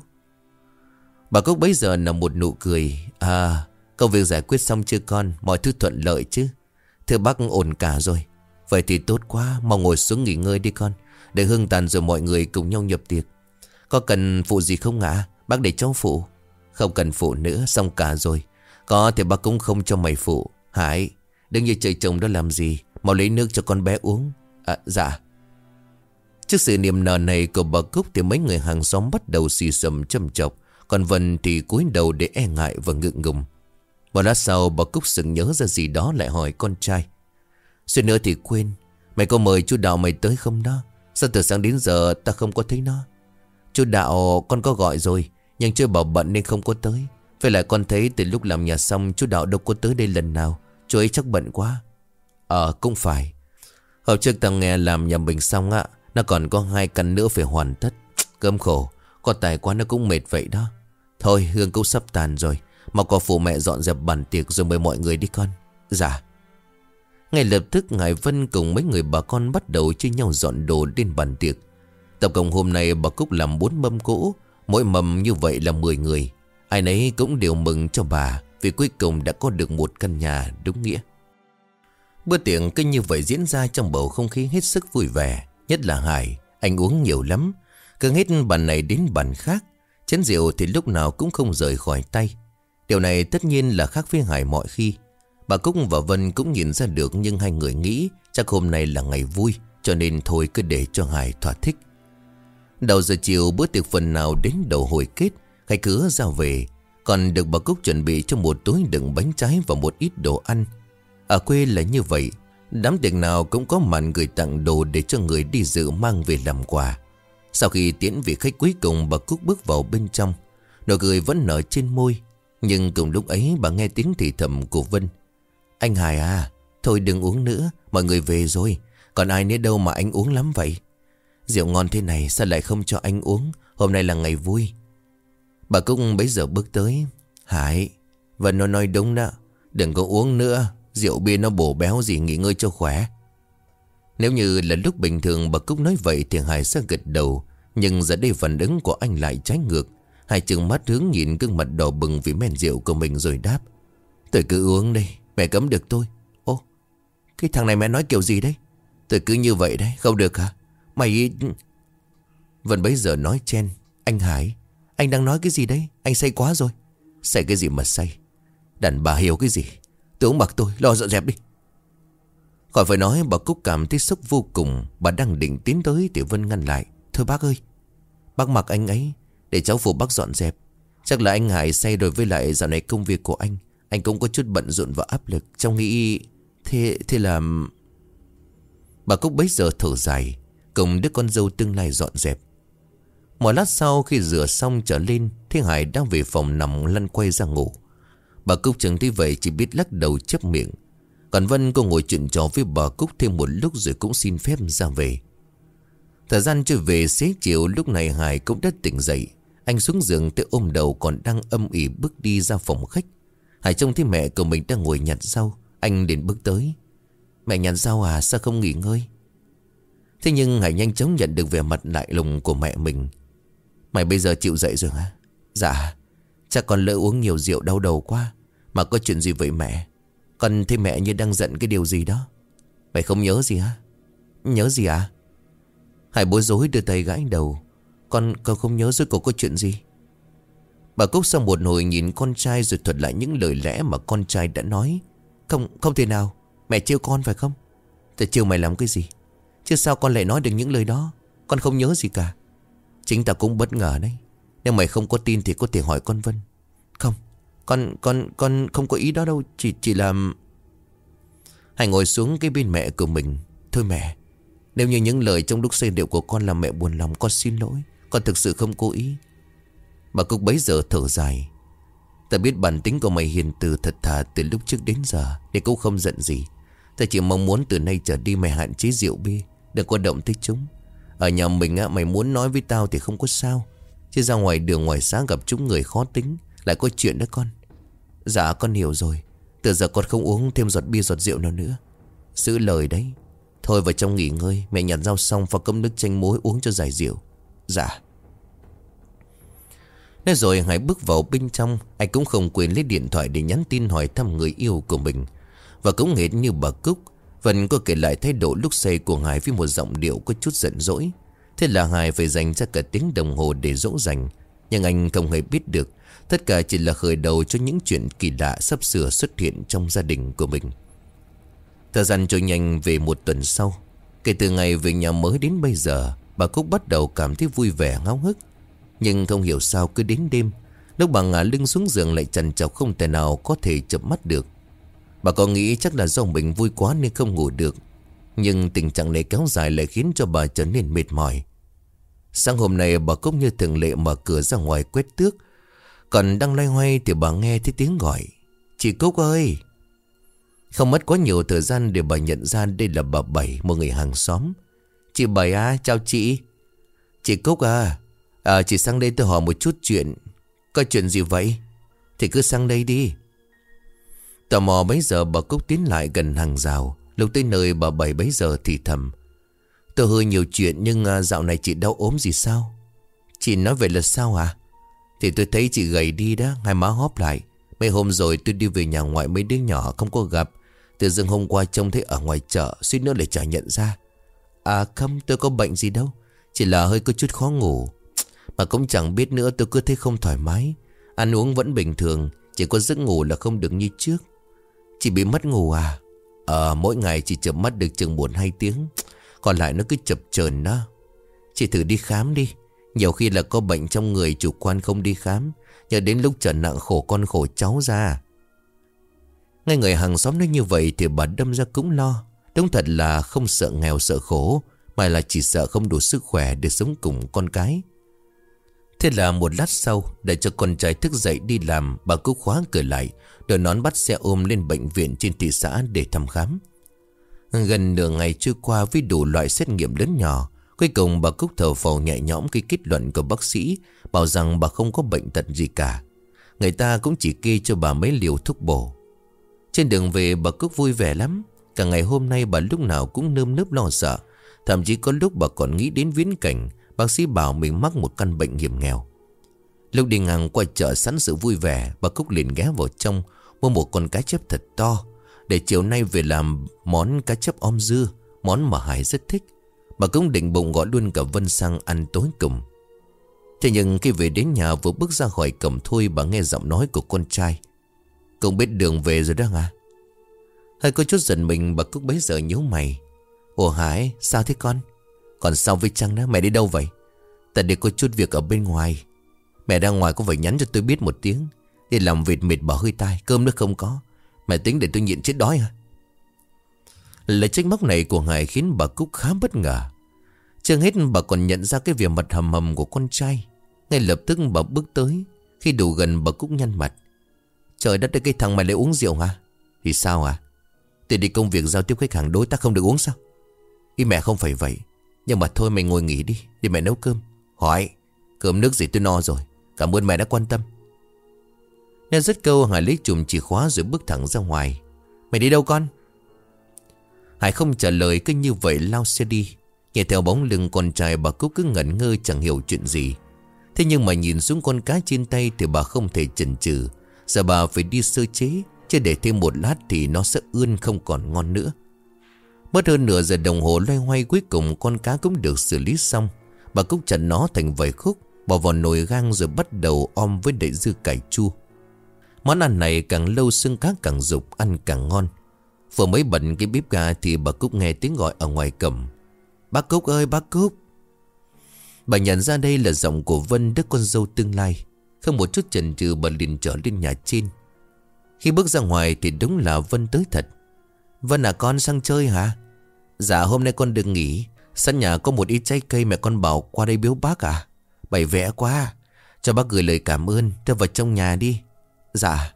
Bà Cúc bấy giờ là một nụ cười. À công việc giải quyết xong chưa con? Mọi thứ thuận lợi chứ. Thưa bác ổn cả rồi. Vậy thì tốt quá, Mau ngồi xuống nghỉ ngơi đi con. Để hương tàn rồi mọi người cùng nhau nhập tiệc. Có cần phụ gì không ạ? Bác để cháu phụ. Không cần phụ nữa, xong cả rồi. Có thì bác cũng không cho mày phụ. Hải Đừng như trời chồng đó làm gì? Mau lấy nước cho con bé uống. À dạ. Trước sự niềm nở này của bà Cúc Thì mấy người hàng xóm bắt đầu xì xầm châm chọc. Còn Vân thì cúi đầu để e ngại và ngượng ngùng. Một lát sau, bà Cúc sừng nhớ ra gì đó lại hỏi con trai. Xuyên nữa thì quên. Mày có mời chú Đạo mày tới không đó? Sao từ sáng đến giờ ta không có thấy nó? Chú Đạo con có gọi rồi Nhưng chưa bảo bận nên không có tới. Với lại con thấy từ lúc làm nhà xong Chú Đạo đâu có tới đây lần nào. Chú ấy chắc bận quá. Ờ cũng phải. Hôm trước tao nghe làm nhà mình xong ạ, Nó còn có hai căn nữa phải hoàn tất. Cơm khổ Có tài quá nó cũng mệt vậy đó. Thôi hương cũng sắp tàn rồi Mà có phụ mẹ dọn dẹp bàn tiệc rồi mời mọi người đi con. Dạ. Ngay lập tức Ngài Vân cùng mấy người bà con bắt đầu chơi nhau dọn đồ lên bàn tiệc. Tập cộng hôm nay bà Cúc làm bốn mâm cỗ, Mỗi mâm như vậy là 10 người. Ai nấy cũng đều mừng cho bà Vì cuối cùng đã có được một căn nhà đúng nghĩa. Bữa tiệc cứ như vậy diễn ra trong bầu không khí hết sức vui vẻ, Nhất là Hải. Anh uống nhiều lắm, Cứ hết bàn này đến bàn khác. Chén rượu thì lúc nào cũng không rời khỏi tay. Điều này tất nhiên là khác với Hải mọi khi. Bà Cúc và Vân cũng nhìn ra được Nhưng hai người nghĩ chắc hôm nay là ngày vui, Cho nên thôi cứ để cho Hải thỏa thích. Đầu giờ chiều, bữa tiệc phần nào đến đầu hồi kết, Khách cứ ra về. Còn được bà Cúc chuẩn bị cho một túi đựng bánh trái và một ít đồ ăn. Ở quê là như vậy, Đám tiệc nào cũng có màn gửi tặng đồ để cho người đi dự mang về làm quà. Sau khi tiễn vị khách cuối cùng, bà Cúc bước vào bên trong. Nụ cười vẫn nở trên môi, Nhưng cùng lúc ấy bà nghe tiếng thì thầm của Vân. Anh Hải à Thôi đừng uống nữa, Mọi người về rồi. Còn ai nữa đâu mà anh uống lắm vậy? Rượu ngon thế này sao lại không cho anh uống? Hôm nay là ngày vui. Bà Cúc bấy giờ bước tới. Hải Vân nó nói đúng đó. Đừng có uống nữa, Rượu bia nó bổ béo gì, nghỉ ngơi cho khỏe. Nếu như là lúc bình thường bà Cúc nói vậy Thì Hải sẽ gật đầu. Nhưng giờ đây phản ứng của anh lại trái ngược. Hải chừng mắt hướng nhìn gương mặt đỏ bừng vì men rượu của mình rồi đáp. Tôi cứ uống đây Mẹ cấm được tôi. Ô, Cái thằng này mẹ nói kiểu gì đấy? Tôi cứ như vậy đấy, Không được hả? Mày Vân bấy giờ nói chen. Anh Hải, Anh đang nói cái gì đấy? Anh say quá rồi. Say cái gì mà say? Đàn bà hiểu cái gì? Tôi uống mặc tôi, Lo dọn dẹp đi. Khỏi phải nói, bà Cúc cảm thấy sốc vô cùng. Bà đang định tiến tới thì Vân ngăn lại. Thôi bác ơi, Bác mặc anh ấy Để cháu phụ bác dọn dẹp. Chắc là anh Hải say rồi với lại dạo này công việc của anh. Anh cũng có chút bận rộn và áp lực Trong nghĩ Thế, thế là Bà Cúc bấy giờ thở dài Cùng đứa con dâu tương lai dọn dẹp. Một lát sau khi rửa xong trở lên Thiên Hải đang về phòng nằm lăn quay ra ngủ. Bà Cúc chẳng thấy vậy chỉ biết lắc đầu chấp miệng. Còn Vân cô ngồi chuyện trò với bà Cúc thêm một lúc rồi cũng xin phép ra về. Thời gian trở về xế chiều lúc này Hải cũng đã tỉnh dậy. Anh xuống giường tới ôm đầu còn đang âm ỉ bước đi ra phòng khách. Hải trông thấy mẹ của mình đang ngồi nhặt rau. Anh đến bước tới. Mẹ nhặt rau à sao không nghỉ ngơi? Thế nhưng Hải nhanh chóng nhận được vẻ mặt lại lùng của mẹ mình. Mày bây giờ chịu dậy rồi hả? Dạ. Chắc con lỡ uống nhiều rượu đau đầu quá, Mà có chuyện gì vậy mẹ? Con thấy mẹ như đang giận cái điều gì đó. Mày không nhớ gì hả? Nhớ gì à? Hải bối rối đưa tay gãi đầu. Con con không nhớ rồi cuộc có chuyện gì. Bà Cúc sau một hồi nhìn con trai Rồi thuật lại những lời lẽ mà con trai đã nói. Không không thể nào. Mẹ trêu con phải không? Tại trêu mày làm cái gì? Chứ sao con lại nói được những lời đó? Con không nhớ gì cả. Chính ta cũng bất ngờ đấy. Nếu mày không có tin thì có thể hỏi con Vân. Không, Con con con không có ý đó đâu. Chỉ chỉ là hãy ngồi xuống cái bên mẹ của mình. Thôi mẹ, Nếu như những lời trong lúc xây điệu của con làm mẹ buồn lòng, Con xin lỗi. Con thực sự không cố ý. Bà Cúc bấy giờ thở dài. Ta biết bản tính của mày hiền từ thật thà từ lúc trước đến giờ Để cũng không giận gì. Ta chỉ mong muốn từ nay trở đi mày hạn chế rượu bia, Đừng có động tới chúng. Ở nhà mình á, mày muốn nói với tao thì không có sao. Chứ ra ngoài đường ngoài sáng gặp chúng người khó tính, Lại có chuyện đó con. Dạ con hiểu rồi. Từ giờ con không uống thêm giọt bia, giọt rượu nào nữa. Giữ lời đấy. Thôi vào trong nghỉ ngơi, Mẹ nhặt rau xong pha cơm nước chanh muối uống cho giải rượu. Dạ. Nói rồi Hải bước vào bên trong Anh cũng không quên lấy điện thoại để nhắn tin hỏi thăm người yêu của mình. Và cũng hệt như bà Cúc, Vẫn có kể lại thái độ lúc say của Hải với một giọng điệu có chút giận dỗi. Thế là Hải phải dành ra cả tiếng đồng hồ để dỗ dành. Nhưng anh không hề biết được, Tất cả chỉ là khởi đầu cho những chuyện kỳ lạ sắp sửa xuất hiện trong gia đình của mình. Thời gian trôi nhanh về một tuần sau. Kể từ ngày về nhà mới đến bây giờ, Bà Cúc bắt đầu cảm thấy vui vẻ ngáo hức nhưng không hiểu sao cứ đến đêm, Lúc bà ngả lưng xuống giường lại trần trọc không thể nào có thể chập mắt được. Bà có nghĩ chắc là do mình vui quá nên không ngủ được. Nhưng tình trạng này kéo dài lại khiến cho bà trở nên mệt mỏi. Sáng hôm nay bà Cúc như thường lệ mở cửa ra ngoài quét tước. Còn đang loay hoay thì bà nghe thấy tiếng gọi. Chị Cúc ơi! Không mất quá nhiều thời gian để bà nhận ra đây là bà Bảy, Một người hàng xóm. Chị Bảy à chào chị. Chị Cúc à À chị sang đây tôi hỏi một chút chuyện. Có chuyện gì vậy? Thì cứ sang đây đi. Tò mò bấy giờ bà Cúc tiến lại gần hàng rào. Lúc tới nơi bà Bảy bấy giờ thì thầm Tôi hơi nhiều chuyện nhưng à, dạo này chị đau ốm gì sao? Chị nói về là sao à Thì tôi thấy chị gầy đi đó Hai má hóp lại. Mấy hôm rồi tôi đi về nhà ngoại mấy đứa nhỏ không có gặp. Từ dưng hôm qua trông thấy ở ngoài chợ Suýt nữa lại chả nhận ra. À không tôi có bệnh gì đâu. Chỉ là hơi có chút khó ngủ. Mà cũng chẳng biết nữa tôi cứ thấy không thoải mái. Ăn uống vẫn bình thường, Chỉ có giấc ngủ là không được như trước. Chỉ bị mất ngủ à? Ờ mỗi ngày chỉ chậm mắt được chừng 1-2 tiếng. Còn lại nó cứ chập chờn đó. Chị thử đi khám đi. Nhiều khi là có bệnh trong người, chủ quan không đi khám. Nhờ đến lúc trở nặng khổ con khổ cháu ra. Ngay người hàng xóm nói như vậy Thì bà đâm ra cũng lo. Đúng thật là không sợ nghèo sợ khổ, Mà là chỉ sợ không đủ sức khỏe để sống cùng con cái. Thế là một lát sau, Để cho con trai thức dậy đi làm, Bà Cúc khóa cửa lại, Rồi nón bắt xe ôm lên bệnh viện trên thị xã để thăm khám. Gần nửa ngày trôi qua với đủ loại xét nghiệm lớn nhỏ, Cuối cùng bà Cúc thở phào nhẹ nhõm khi kết luận của bác sĩ, Bảo rằng bà không có bệnh tật gì cả. Người ta cũng chỉ kê cho bà mấy liều thuốc bổ. Trên đường về, bà Cúc vui vẻ lắm. Cả ngày hôm nay bà lúc nào cũng nơm nớp lo sợ. Thậm chí có lúc bà còn nghĩ đến viễn cảnh Bác sĩ bảo mình mắc một căn bệnh hiểm nghèo. Lúc đi ngang qua chợ sẵn sự vui vẻ, Bà Cúc liền ghé vào trong, Mua một con cá chép thật to. Để chiều nay về làm món cá chép om dưa Món mà Hải rất thích. Bà cũng định bụng gọi luôn cả Vân sang ăn tối cùng. Thế nhưng khi về đến nhà vừa bước ra khỏi cổng thôi, Bà nghe giọng nói của con trai. Cậu biết đường về rồi đó hả? Hơi có chút giận mình, bà Cúc bấy giờ nhíu mày. Ủa Hải, sao thế con? Còn sao với Trăng đó mẹ đi đâu vậy? Tại để có chút việc ở bên ngoài. Mẹ ra ngoài có phải nhắn cho tôi biết một tiếng? Đi làm vịt mệt bỏ hơi tai, Cơm nước không có. Mẹ tính để tôi nhịn chết đói à Lời trách móc này của Hải khiến bà Cúc khá bất ngờ. Chưa hết bà còn nhận ra cái việc mặt hầm hầm của con trai. Ngay lập tức bà bước tới, Khi đủ gần bà Cúc nhăn mặt. Trời đất ơi, cái thằng mày lại uống rượu hả? Thì sao à Tôi đi công việc giao tiếp khách hàng đối tác không được uống sao? Ý mẹ không phải vậy. Nhưng mà thôi mày ngồi nghỉ đi, Để mẹ nấu cơm. Hỏi, Cơm nước gì tôi no rồi? Cảm ơn mẹ đã quan tâm. Nên rất câu, Hải lấy chùm chìa khóa rồi bước thẳng ra ngoài. Mày đi đâu con? Hải không trả lời, cứ như vậy lao xe đi. Nghe theo bóng lưng con trai, bà Cúc cứ ngẩn ngơ, chẳng hiểu chuyện gì. Thế nhưng mà nhìn xuống con cá trên tay Thì bà không thể chần chừ. Giờ bà phải đi sơ chế, Chứ để thêm một lát thì nó sẽ ươn không còn ngon nữa. Mất hơn nửa giờ đồng hồ loay hoay cuối cùng con cá cũng được xử lý xong. Bà Cúc chặt nó thành vài khúc, Bỏ vào nồi gang rồi bắt đầu om với đậy dưa cải chua. Món ăn này càng lâu xương cá càng dục, Ăn càng ngon. Vừa mới bận cái bếp ga Thì bà Cúc nghe tiếng gọi ở ngoài cầm Bác Cúc ơi, bác Cúc. Bà nhận ra đây là giọng của Vân, Đứa con dâu tương lai. Không một chút chần chừ, bà liền trở lên nhà trên. Khi bước ra ngoài thì đúng là Vân tới thật. Vân à con sang chơi hả? Dạ hôm nay con được nghỉ. Sân nhà có một ít trái cây mẹ con bảo qua đây biếu bác à? Bày vẽ quá. Cho bác gửi lời cảm ơn. Cho vào trong nhà đi. Dạ.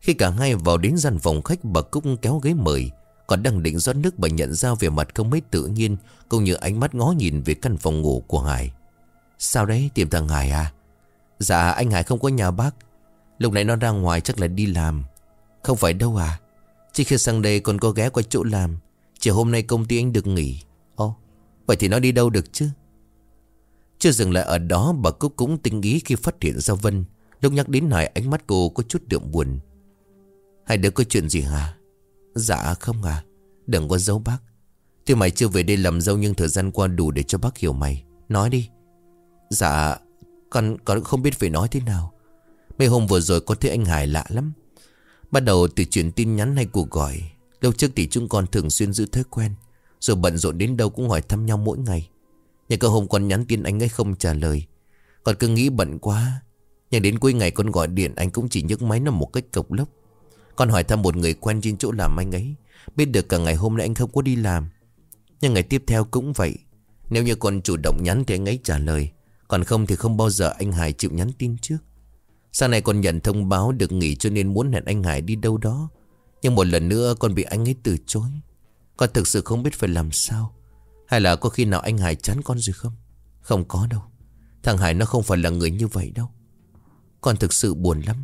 Khi cả hai vào đến gian phòng khách, bà Cúc kéo ghế mời. Còn đang định rót nước, bà nhận ra về mặt không mấy tự nhiên, Cũng như ánh mắt ngó nhìn về căn phòng ngủ của Hải. Sao đấy tìm thằng Hải à? Dạ anh Hải không có nhà bác. Lúc nãy nó ra ngoài chắc là đi làm. Không phải đâu à? Chỉ khi sang đây còn có ghé qua chỗ làm. Chỉ hôm nay công ty anh được nghỉ. Ồ Vậy thì nó đi đâu được chứ? Chưa dừng lại ở đó bà Cúc cũng tinh ý khi phát hiện ra Vân. Lúc nhắc đến Hải ánh mắt cô có chút đượm buồn. Hai đứa có chuyện gì hả? Dạ không à Đừng có giấu bác. Tuy mày chưa về đây làm dâu nhưng thời gian qua đủ để cho bác hiểu mày. Nói đi. Dạ Con, con không biết phải nói thế nào. Mấy hôm vừa rồi có thấy anh Hải lạ lắm. Bắt đầu từ chuyện tin nhắn hay cuộc gọi. Lâu trước thì chúng con thường xuyên giữ thói quen, Rồi bận rộn đến đâu cũng hỏi thăm nhau mỗi ngày. Nhưng cơ hôm con nhắn tin anh ấy không trả lời. Con cứ nghĩ bận quá. Nhưng đến cuối ngày con gọi điện, anh cũng chỉ nhấc máy nằm một cách cộc lốc. Con hỏi thăm một người quen trên chỗ làm anh ấy. Biết được cả ngày hôm nay anh không có đi làm. Nhưng ngày tiếp theo cũng vậy. Nếu như con chủ động nhắn thì anh ấy trả lời. Còn không thì không bao giờ anh Hải chịu nhắn tin trước. Sáng này con nhận thông báo được nghỉ cho nên muốn hẹn anh Hải đi đâu đó. Nhưng một lần nữa con bị anh ấy từ chối. Con thực sự không biết phải làm sao. Hay là có khi nào anh Hải chán con rồi không? Không có đâu. Thằng Hải nó không phải là người như vậy đâu. Con thực sự buồn lắm.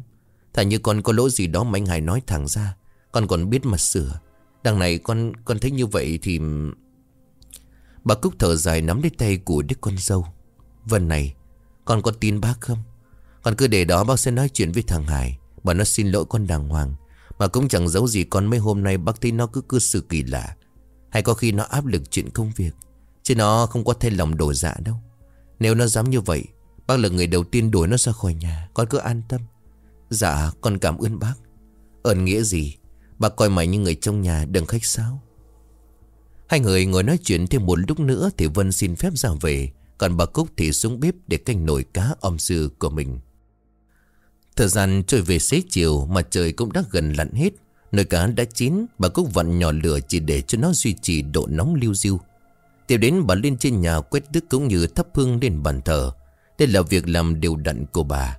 Thà như con có lỗi gì đó mà anh Hải nói thẳng ra. Con còn biết mà sửa. Đằng này con con thấy như vậy thì Bà Cúc thở dài nắm lấy tay của đứa con dâu. Vân này, Con có tin bác không? Con cứ để đó bác sẽ nói chuyện với thằng Hải. Bảo nó xin lỗi con đàng hoàng. Mà cũng chẳng giấu gì con mấy hôm nay bác thấy nó cứ cư xử kỳ lạ. Hay có khi nó áp lực chuyện công việc. Chứ nó không có thay lòng đổ dạ đâu. Nếu nó dám như vậy, Bác là người đầu tiên đuổi nó ra khỏi nhà. Con cứ an tâm. Dạ con cảm ơn bác. Ơn nghĩa gì? Bác coi mày như người trong nhà, đừng khách sáo. Hai người ngồi nói chuyện thêm một lúc nữa Thì Vân xin phép ra về. Còn bà Cúc thì xuống bếp để canh nồi cá om sư của mình. Thời gian trôi về xế chiều Mà trời cũng đã gần lặn hết. Nồi cá đã chín, Bà Cúc vặn nhỏ lửa chỉ để cho nó duy trì độ nóng lưu diêu. Tiếp đến, bà lên trên nhà quét tức cũng như thắp hương lên bàn thờ. Đây là việc làm đều đặn của bà.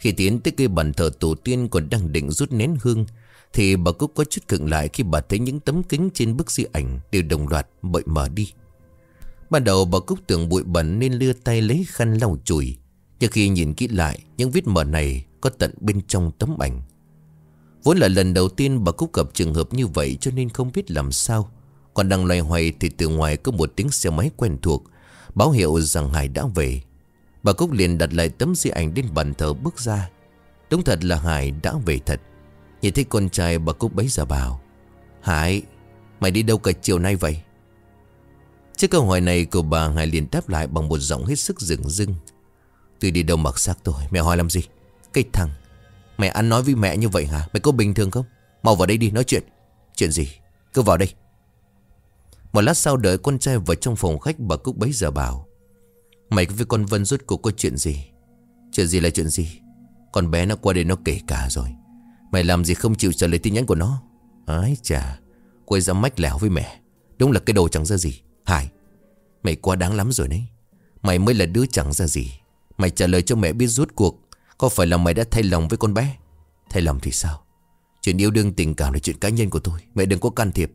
Khi tiến tới cây bàn thờ tổ tiên còn đang định rút nén hương, Thì bà Cúc có chút khựng lại khi bà thấy những tấm kính trên bức di ảnh đều đồng loạt bậy mở đi. Ban đầu, bà Cúc tưởng bụi bẩn nên lưa tay lấy khăn lau chùi. Nhưng khi nhìn kỹ lại, những vết mở này có tận bên trong tấm ảnh. Vốn là lần đầu tiên bà Cúc gặp trường hợp như vậy cho nên không biết làm sao. Còn đang loay hoay thì từ ngoài có một tiếng xe máy quen thuộc, Báo hiệu rằng Hải đã về. Bà Cúc liền đặt lại tấm di ảnh lên bàn thờ bước ra. Đúng thật là Hải đã về thật. Nhìn thấy con trai bà Cúc bấy giờ bảo, Hải, Mày đi đâu cả chiều nay vậy? Trước câu hỏi này của bà, Hải liền đáp lại bằng một giọng hết sức rừng rưng. Tôi đi đâu mặc xác tôi, Mẹ hỏi làm gì? Cái thằng. Mẹ ăn nói với mẹ như vậy hả? Mày có bình thường không? Mau vào đây đi, nói chuyện. Chuyện gì? Cứ vào đây. Một lát sau đợi con trai vào trong phòng khách, Bà Cúc bấy giờ bảo, Mày với con Vân rút cuộc có chuyện gì? Chuyện gì là chuyện gì? Con bé nó qua đây nó kể cả rồi. Mày làm gì không chịu trả lời tin nhắn của nó? Ái chà Quay ra mách lẻo với mẹ. Đúng là cái đồ chẳng ra gì. Hải Mày quá đáng lắm rồi đấy. Mày mới là đứa chẳng ra gì. Mày trả lời cho mẹ biết rút cuộc có phải là mày đã thay lòng với con bé? Thay lòng thì sao? Chuyện yêu đương tình cảm là chuyện cá nhân của tôi, Mẹ đừng có can thiệp.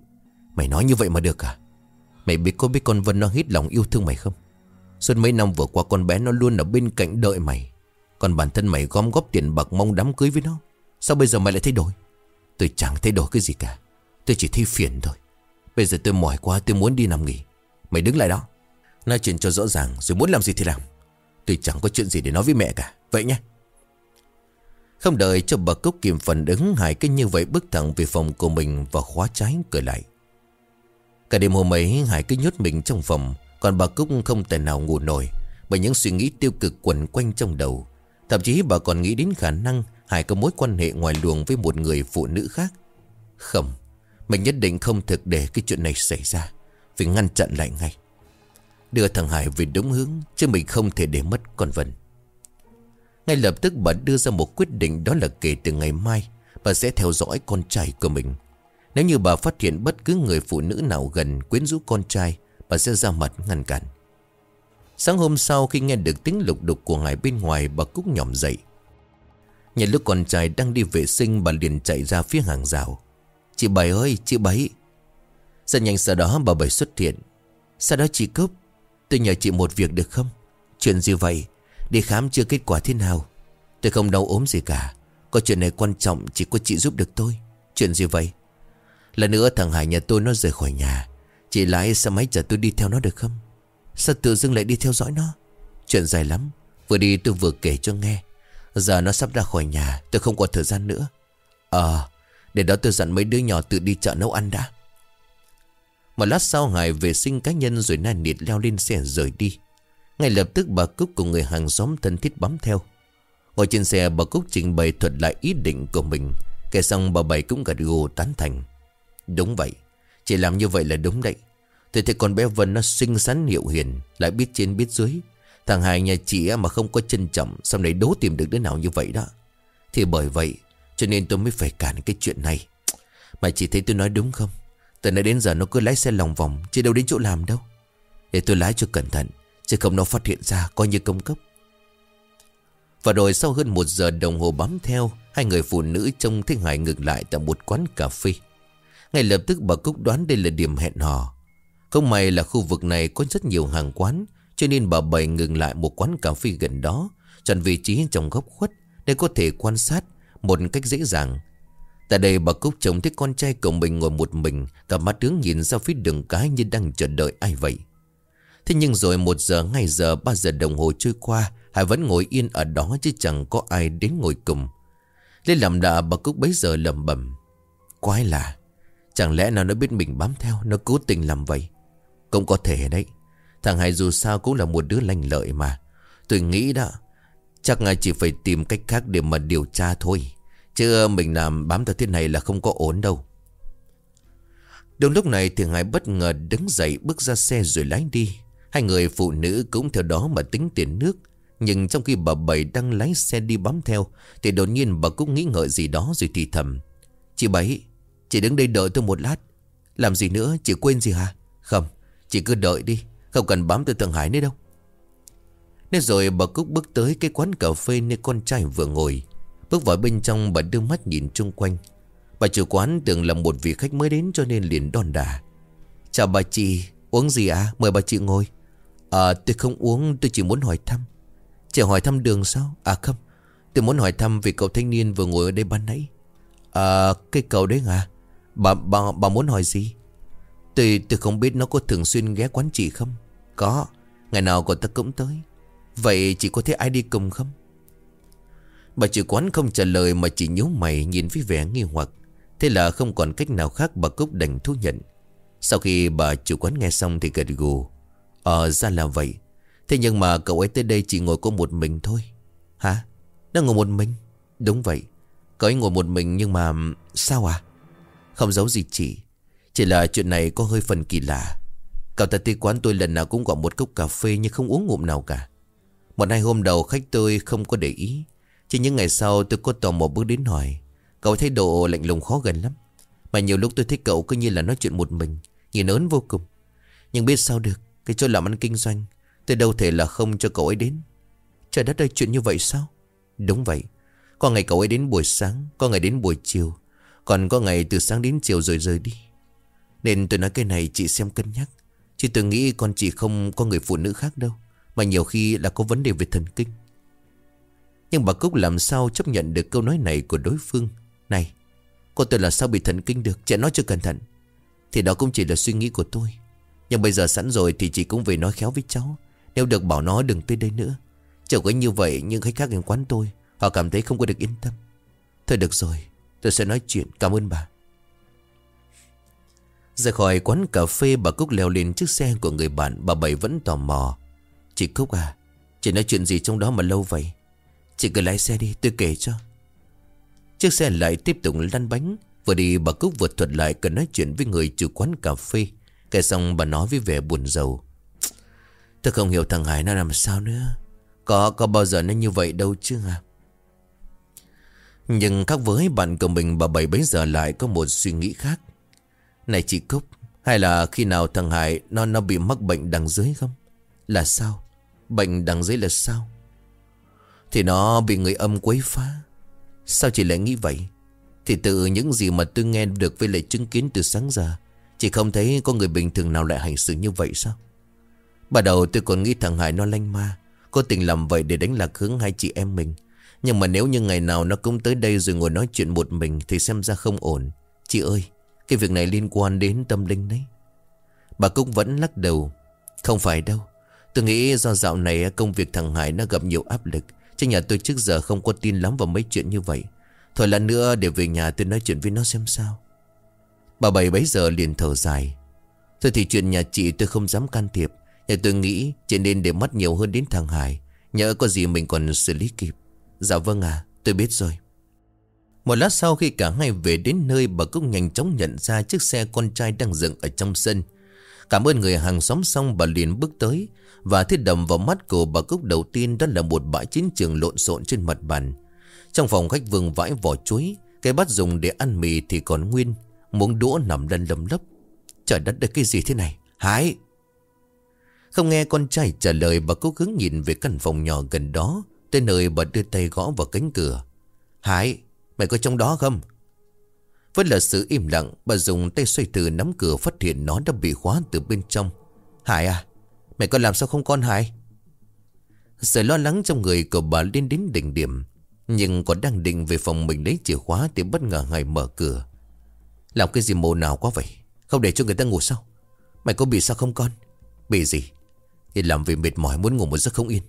Mày nói như vậy mà được à? Mày biết có biết con Vân nó hít lòng yêu thương mày không? Suốt mấy năm vừa qua con bé nó luôn ở bên cạnh đợi mày. Còn bản thân mày gom góp tiền bạc mong đám cưới với nó. Sao bây giờ mày lại thay đổi? Tôi chẳng thay đổi cái gì cả. Tôi chỉ thấy phiền thôi. Bây giờ tôi mỏi quá, tôi muốn đi nằm nghỉ. Mày đứng lại đó. Nói chuyện cho rõ ràng, rồi muốn làm gì thì làm. Tôi chẳng có chuyện gì để nói với mẹ cả. Vậy nhé. Không đợi cho bà Cúc kịp phần đứng Hải cứ như vậy bước thẳng về phòng của mình Và khóa trái cửa lại. Cả đêm hôm ấy, Hải cứ nhốt mình trong phòng, Còn bà Cúc không thể nào ngủ nổi Bởi những suy nghĩ tiêu cực quẩn quanh trong đầu. Thậm chí bà còn nghĩ đến khả năng Hải có mối quan hệ ngoài luồng với một người phụ nữ khác. Không, Mình nhất định không thực để cái chuyện này xảy ra, Phải ngăn chặn lại ngay. Đưa thằng Hải về đúng hướng Chứ mình không thể để mất con Vân. Ngay lập tức bà đưa ra một quyết định Đó là kể từ ngày mai, Bà sẽ theo dõi con trai của mình. Nếu như bà phát hiện bất cứ người phụ nữ nào gần Quyến rũ con trai, Bà sẽ ra mặt ngăn cản. Sáng hôm sau khi nghe được tiếng lục đục của ngài bên ngoài, Bà Cúc nhỏm dậy. Nhìn lúc con trai đang đi vệ sinh, Bà liền chạy ra phía hàng rào. Chị Bảy ơi, chị Bảy. Rất nhanh sau đó bà Bảy xuất hiện. Sau đó chị Cúc Tôi nhờ chị một việc được không? Chuyện gì vậy? Đi khám chưa kết quả thế nào? Tôi không đau ốm gì cả. Có chuyện này quan trọng chỉ có chị giúp được tôi. Chuyện gì vậy? Lần nữa thằng Hải nhà tôi nó rời khỏi nhà. Chị lái xe máy chở tôi đi theo nó được không? Sao tự dưng lại đi theo dõi nó? Chuyện dài lắm. Vừa đi tôi vừa kể cho nghe. Giờ nó sắp ra khỏi nhà, Tôi không còn thời gian nữa. Ờ Để đó tôi dặn mấy đứa nhỏ tự đi chợ nấu ăn đã. Một lát sau Hải vệ sinh cá nhân Rồi nai nịt leo lên xe rời đi. Ngay lập tức bà Cúc cùng người hàng xóm thân thiết bám theo. Ngồi trên xe, bà Cúc trình bày thuật lại ý định của mình. Kể xong, bà Bảy cũng gật gù tán thành. Đúng vậy Chị làm như vậy là đúng đấy. Thế thì con bé Vân nó xinh xắn hiệu hiền, Lại biết trên biết dưới. Thằng Hải nhà chị mà không có trân trọng, Sau này đố tìm được đứa nào như vậy đó. Thì bởi vậy, Cho nên tôi mới phải cản cái chuyện này. Mà chị thấy tôi nói đúng không? Từ nãy đến giờ nó cứ lái xe lòng vòng, Chứ đâu đến chỗ làm đâu. Để tôi lái cho cẩn thận. Chứ không nó phát hiện ra coi như công cấp. Và rồi sau hơn một giờ đồng hồ bám theo, Hai người phụ nữ trông thấy Hải ngừng lại Tại một quán cà phê. Ngay lập tức bà Cúc đoán đây là điểm hẹn hò. Không may là khu vực này có rất nhiều hàng quán, cho nên bà Bảy ngừng lại một quán cà phê gần đó, Chọn vị trí trong góc khuất Để có thể quan sát một cách dễ dàng. Tại đây bà Cúc trông thấy con trai của mình ngồi một mình Cả mắt tướng nhìn ra phía đường cái như đang chờ đợi ai vậy. Thế nhưng rồi một giờ, ngay giờ, ba giờ đồng hồ trôi qua Hải vẫn ngồi yên ở đó chứ chẳng có ai đến ngồi cùng. Lên làm đạ bà Cúc bấy giờ lầm bầm Quái lạ Chẳng lẽ nào nó biết mình bám theo Nó cố tình làm vậy? Cũng có thể đấy Thằng Hải dù sao cũng là một đứa lành lợi mà. Tôi nghĩ đó Chắc ngài chỉ phải tìm cách khác để mà điều tra thôi Chứ mình làm bám theo thế này là không có ổn đâu. Đúng lúc này thì Hải bất ngờ đứng dậy bước ra xe rồi lái đi. Hai người phụ nữ cũng theo đó mà tính tiền nước. Nhưng trong khi bà Bảy đang lái xe đi bám theo, Thì đột nhiên bà cũng nghĩ ngợi gì đó rồi thì thầm. Chị Bảy, Chị đứng đây đợi tôi một lát. Làm gì nữa, chị quên gì hả? Không, Chị cứ đợi đi, Không cần bám tôi Thượng Hải nữa đâu. Nên rồi bà Cúc bước tới cái quán cà phê nơi con trai vừa ngồi. Bước vào bên trong, bà đưa mắt nhìn chung quanh. Bà chủ quán tưởng là một vị khách mới đến cho nên liền đòn đà. Chào bà chị, Uống gì à Mời bà chị ngồi. À tôi không uống tôi chỉ muốn hỏi thăm. Chỉ hỏi thăm đường sao? À không. Tôi muốn hỏi thăm về cậu thanh niên vừa ngồi ở đây ban nãy. À cái cậu đấy à Bà, bà, bà muốn hỏi gì? Tôi, tôi không biết nó có thường xuyên ghé quán chị không? Có. Ngày nào cậu ta cũng tới. Vậy chị có thấy ai đi cùng không? Bà chủ quán không trả lời mà chỉ nhíu mày nhìn với vẻ nghi hoặc. Thế là không còn cách nào khác bà Cúc đành thú nhận. Sau khi bà chủ quán nghe xong thì gật gù. Ờ ra là vậy. Thế nhưng mà cậu ấy tới đây chỉ ngồi có một mình thôi. Hả? Nó ngồi một mình? Đúng vậy. Cậu ấy ngồi một mình nhưng mà Sao à? Không giấu gì chị. Chỉ là chuyện này có hơi phần kỳ lạ. Cậu ta tới quán tôi lần nào cũng gọi một cốc cà phê Nhưng không uống ngụm nào cả. Một hai hôm đầu khách tôi không có để ý. Chỉ những ngày sau tôi có tò mò bước đến hỏi. Cậu thấy độ lạnh lùng khó gần lắm. Mà nhiều lúc tôi thấy cậu cứ như là nói chuyện một mình, Nhìn ớn vô cùng. Nhưng biết sao được? Cái chỗ làm ăn kinh doanh, Tôi đâu thể là không cho cậu ấy đến. Trời đất ơi, chuyện như vậy sao? Đúng vậy. Có ngày cậu ấy đến buổi sáng, Có ngày đến buổi chiều, Còn có ngày từ sáng đến chiều rồi rời đi. Nên tôi nói cái này chị xem cân nhắc, Chứ tôi nghĩ con chị không có người phụ nữ khác đâu, Mà nhiều khi là có vấn đề về thần kinh. Nhưng bà Cúc làm sao chấp nhận được câu nói này của đối phương? Này, Cô tôi là sao bị thần kinh được Chị nói cho cẩn thận. Thì đó cũng chỉ là suy nghĩ của tôi. Nhưng bây giờ sẵn rồi thì chị cũng về nói khéo với cháu. Nếu được bảo nó đừng tới đây nữa. Chẳng có như vậy nhưng khách khác đến quán tôi, Họ cảm thấy không có được yên tâm. Thôi được rồi, Tôi sẽ nói chuyện. Cảm ơn bà. Rời khỏi quán cà phê, bà Cúc leo lên chiếc xe của người bạn. Bà Bảy vẫn tò mò. Chị Cúc à Chị nói chuyện gì trong đó mà lâu vậy? Chị cứ lái xe đi, tôi kể cho. Chiếc xe lại tiếp tục lăn bánh. Vừa đi, bà Cúc vừa thuật lại cần nói chuyện với người chủ quán cà phê. Kể xong bà nói với vẻ buồn rầu. Tôi không hiểu thằng Hải nó làm sao nữa. Có có bao giờ nó như vậy đâu chứ à Nhưng khác với bạn của mình, bà Bảy bấy giờ lại có một suy nghĩ khác. Này chị Cúc, Hay là khi nào thằng Hải nó nó bị mắc bệnh đằng dưới không? Là sao? Bệnh đằng dưới là sao? Thì nó bị người âm quấy phá. Sao chị lại nghĩ vậy? Thì từ những gì mà tôi nghe được với lại chứng kiến từ sáng giờ chỉ không thấy có người bình thường nào lại hành xử như vậy sao? Bắt đầu tôi còn nghĩ thằng Hải nó lanh ma, Có tình làm vậy để đánh lạc hướng hai chị em mình. Nhưng mà nếu như ngày nào nó cũng tới đây rồi ngồi nói chuyện một mình Thì xem ra không ổn. Chị ơi, Cái việc này liên quan đến tâm linh đấy. Bà Cúc vẫn lắc đầu. Không phải đâu. Tôi nghĩ do dạo này công việc thằng Hải nó gặp nhiều áp lực, Chứ nhà tôi trước giờ không có tin lắm vào mấy chuyện như vậy. Thôi lần nữa để về nhà tôi nói chuyện với nó xem sao. Bà bảy bấy giờ liền thở dài. Thôi thì chuyện nhà chị tôi không dám can thiệp. Nhà tôi nghĩ chị nên để mắt nhiều hơn đến thằng Hải. Nhớ có gì mình còn xử lý kịp. Dạ vâng à tôi biết rồi. Một lát sau khi cả hai về đến nơi, Bà cũng nhanh chóng nhận ra chiếc xe con trai đang dựng ở trong sân. Cảm ơn người hàng xóm xong, bà liền bước tới Và thiết đầm vào mắt của bà Cúc đầu tiên Đó là một bãi chiến trường lộn xộn trên mặt bàn. Trong phòng khách vương vãi vỏ chuối, Cái bát dùng để ăn mì thì còn nguyên. Muỗng đũa nằm lăn lầm lấp. Trời đất đây cái gì thế này? Hải Không nghe con trai trả lời, Bà cố gắng nhìn về căn phòng nhỏ gần đó. Tới nơi bà đưa tay gõ vào cánh cửa. Hải Mày có trong đó không? Vẫn là sự im lặng, Bà dùng tay xoay từ nắm cửa, phát hiện nó đã bị khóa từ bên trong. Hải à Mày có làm sao không con Hải Sự lo lắng trong người của bà lên đến đỉnh điểm, Nhưng còn đang định về phòng mình lấy chìa khóa Thì bất ngờ Hải mở cửa. Làm cái gì mồ nào quá vậy? Không để cho người ta ngủ sao? Mày có bị sao không con? Bị gì? Thì làm vì mệt mỏi muốn ngủ một giấc không yên.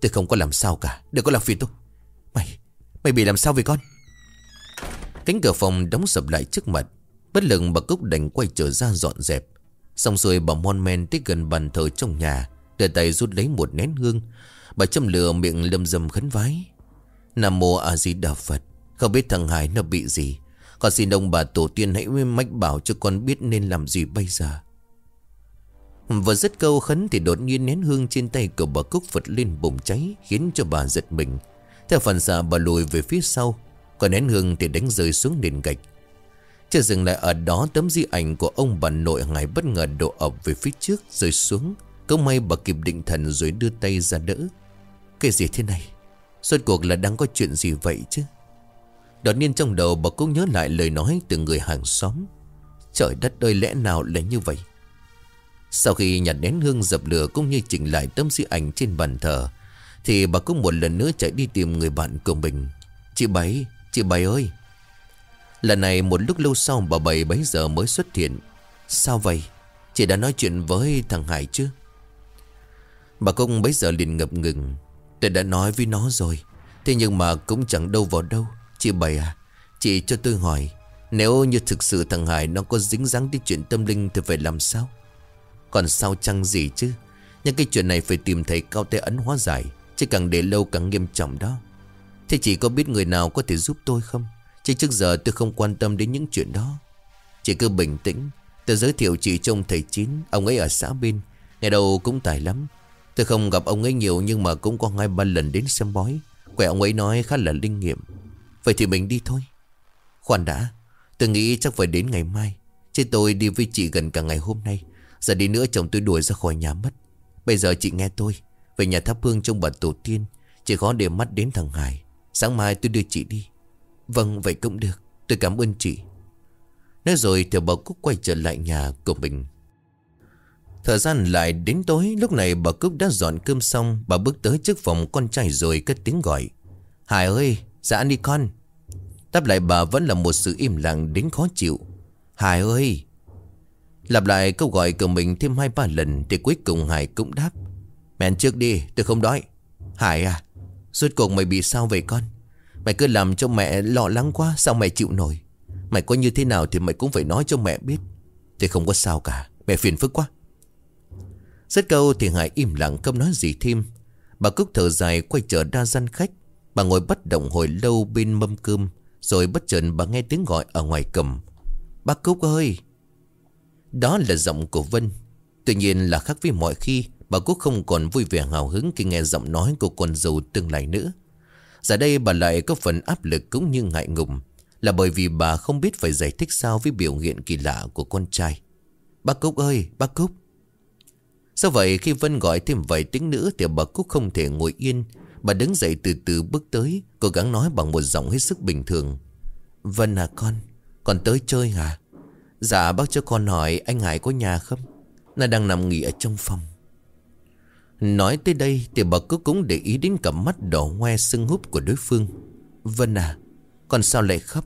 Tôi không có làm sao cả. Đừng có làm phiền tôi. Mày Mày bị làm sao vậy con? Cánh cửa phòng đóng sập lại trước mặt. Bất lực bà Cúc đành quay trở ra dọn dẹp. Xong rồi bà mon men tới gần bàn thờ trong nhà, Đưa tay rút lấy một nén hương. Bà châm lửa miệng lâm dâm khấn vái. Nam mô A Di Đà Phật, Không biết thằng Hải nó bị gì. Con xin ông bà tổ tiên hãy mách bảo cho con biết nên làm gì bây giờ. Vừa dứt câu khấn thì đột nhiên nén hương trên tay của bà Cúc Phật lên bùng cháy, Khiến cho bà giật mình. Theo phần xạ, bà lùi về phía sau, Còn nén hương thì đánh rơi xuống nền gạch. Chưa dừng lại ở đó, tấm di ảnh của ông bà nội ngài bất ngờ đổ ập về phía trước, rơi xuống. Câu may bà kịp định thần rồi đưa tay ra đỡ. Cái gì thế này? Suốt cuộc là đang có chuyện gì vậy chứ? Đột nhiên trong đầu bà cũng nhớ lại lời nói từ người hàng xóm. Trời đất ơi lẽ nào lại như vậy? Sau khi nhặt nén hương dập lửa cũng như chỉnh lại tấm di ảnh trên bàn thờ Thì bà cũng một lần nữa chạy đi tìm người bạn của mình. Chị Bảy, chị Bảy ơi! Lần này một lúc lâu sau bà Bảy bấy giờ mới xuất hiện. Sao vậy? Chị đã nói chuyện với thằng Hải chứ? Bà Công bấy giờ liền ngập ngừng. Tôi đã nói với nó rồi Thế nhưng mà cũng chẳng đâu vào đâu. Chị Bảy à Chị cho tôi hỏi, Nếu như thực sự thằng Hải nó có dính dáng đến chuyện tâm linh Thì phải làm sao? Còn sao chăng gì chứ? Nhưng cái chuyện này phải tìm thấy cao tay ấn hóa giải, Chứ càng để lâu càng nghiêm trọng đó. Thế chị có biết người nào có thể giúp tôi không? Chứ trước giờ tôi không quan tâm đến những chuyện đó. Chị cứ bình tĩnh, Tôi giới thiệu chị cho ông thầy Chín, Ông ấy ở xã bên. Ngày đầu cũng tài lắm. Tôi không gặp ông ấy nhiều nhưng mà cũng có hai ba lần đến xem bói. Quẻ ông ấy nói khá là linh nghiệm. Vậy thì mình đi thôi. Khoan đã, Tôi nghĩ chắc phải đến ngày mai. Chứ tôi đi với chị gần cả ngày hôm nay. Giờ đi nữa chồng tôi đuổi ra khỏi nhà mất. Bây giờ chị nghe tôi. Về nhà thắp hương trong bà tổ tiên. Chỉ khó để mắt đến thằng Hải. Sáng mai tôi đưa chị đi. Vâng vậy cũng được. Tôi cảm ơn chị. Nói rồi thì bà Cúc quay trở lại nhà của mình. Thời gian lại đến tối. Lúc này bà Cúc đã dọn cơm xong. Bà bước tới trước phòng con trai rồi cất tiếng gọi. Hải ơi Dạ đi con Đáp lại bà vẫn là một sự im lặng đến khó chịu. Hải ơi! Lặp lại câu gọi của mình thêm hai ba lần Thì cuối cùng Hải cũng đáp. Mẹ ăn trước đi, tôi không đói. Hải à Suốt cuộc mày bị sao vậy con? Mày cứ làm cho mẹ lo lắng quá, Sao mẹ chịu nổi? Mày có như thế nào thì mày cũng phải nói cho mẹ biết. Thì không có sao cả, Mẹ phiền phức quá. Rất câu thì Hải im lặng không nói gì thêm. Bà Cúc thở dài quay trở ra gian khách. Bà ngồi bất động hồi lâu bên mâm cơm. Rồi bất chợt bà nghe tiếng gọi ở ngoài cầm. Bác Cúc ơi! Đó là giọng của Vân. Tuy nhiên là khác với mọi khi, Bà Cúc không còn vui vẻ hào hứng Khi nghe giọng nói của con dâu tương lai nữa. Giờ đây bà lại có phần áp lực cũng như ngại ngùng, Là bởi vì bà không biết phải giải thích sao Với biểu hiện kỳ lạ của con trai. Bác Cúc ơi, bác Cúc! Sao vậy khi Vân gọi thêm vài tiếng nữa Thì bà Cúc không thể ngồi yên Bà đứng dậy từ từ bước tới, Cố gắng nói bằng một giọng hết sức bình thường. Vân à con Con tới chơi hả? Dạ bác cho con hỏi anh Hải có nhà không? Nó đang nằm nghỉ ở trong phòng. Nói tới đây Thì bà cứ cũng để ý đến cặp mắt đỏ hoe sưng húp của đối phương. Vân à Con sao lại khóc?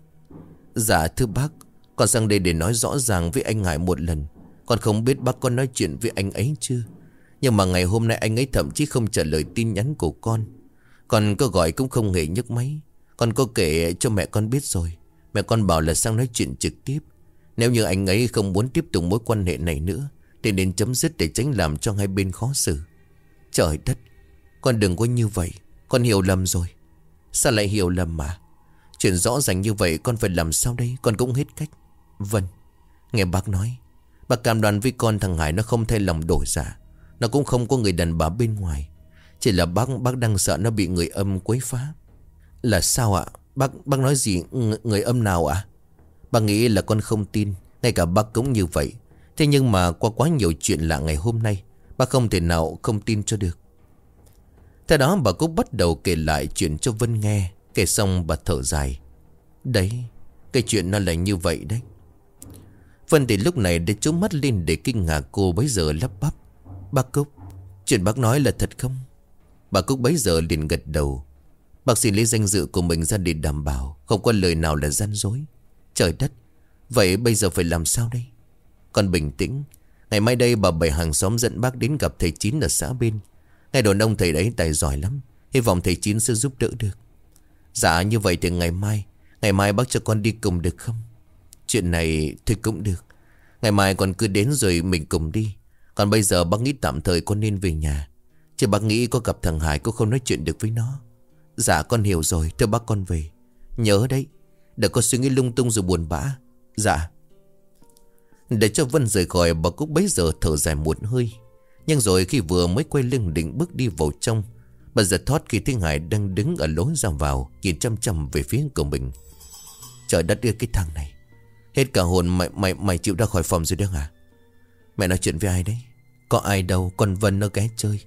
Dạ thưa bác, Con sang đây để nói rõ ràng với anh Hải một lần. Con không biết bác con nói chuyện với anh ấy chưa? Nhưng mà ngày hôm nay anh ấy thậm chí không trả lời tin nhắn của con. Con có gọi cũng không hề nhấc máy. Con có kể cho mẹ con biết rồi. Mẹ con bảo là sang nói chuyện trực tiếp. Nếu như anh ấy không muốn tiếp tục mối quan hệ này nữa, Thì nên chấm dứt để tránh làm cho hai bên khó xử. Trời đất! Con đừng có như vậy. Con hiểu lầm rồi. Sao lại hiểu lầm mà? Chuyện rõ ràng như vậy con phải làm sao đây? Con cũng hết cách. Vâng. Nghe bác nói, bác cam đoan với con thằng Hải nó không thay lòng đổi giả Nó cũng không có người đàn bà bên ngoài. Chỉ là bác bác đang sợ nó bị người âm quấy phá. Là sao ạ? Bác bác nói gì? Người âm nào ạ? Bác nghĩ là con không tin Ngay cả bác cũng như vậy. Thế nhưng mà qua quá nhiều chuyện lạ ngày hôm nay Bác không thể nào không tin cho được. Theo đó bà Cúc bắt đầu kể lại chuyện cho Vân nghe. Kể xong bà thở dài. Đấy Cái chuyện nó là như vậy đấy. Vân thì lúc này để trốn mắt lên để kinh ngạc cô bấy giờ lắp bắp. Bác Cúc, chuyện bác nói là thật không? Bà Cúc bấy giờ liền gật đầu. Bác sĩ lấy danh dự của mình ra để đảm bảo, không có lời nào là gian dối. Trời đất, vậy bây giờ phải làm sao đây? còn bình tĩnh, ngày mai đây bà bảy hàng xóm dẫn bác đến gặp thầy Chín ở xã bên. Ngày đồn ông thầy đấy tài giỏi lắm, hy vọng thầy Chín sẽ giúp đỡ được. Dạ như vậy thì ngày mai, ngày mai bác cho con đi cùng được không? Chuyện này thì cũng được Ngày mai con cứ đến rồi mình cùng đi Còn bây giờ bác nghĩ tạm thời con nên về nhà Chứ bác nghĩ có gặp thằng Hải Cô không nói chuyện được với nó. Dạ con hiểu rồi. Thưa bác con về. Nhớ đấy. Đừng có suy nghĩ lung tung rồi buồn bã. Dạ. Để cho Vân rời khỏi bà Cúc bấy giờ thở dài một hơi. Nhưng rồi khi vừa mới quay lưng định bước đi vào trong Bà giật thoát khi Thiên Hải đang đứng ở lối ra vào Nhìn chăm chăm về phía của mình. Trời đất đưa cái thằng này. Hết cả hồn mày, mày, mày chịu ra khỏi phòng rồi đấy hả? Mẹ nói chuyện với ai đấy? Có ai đâu Con Vân nó ghé chơi.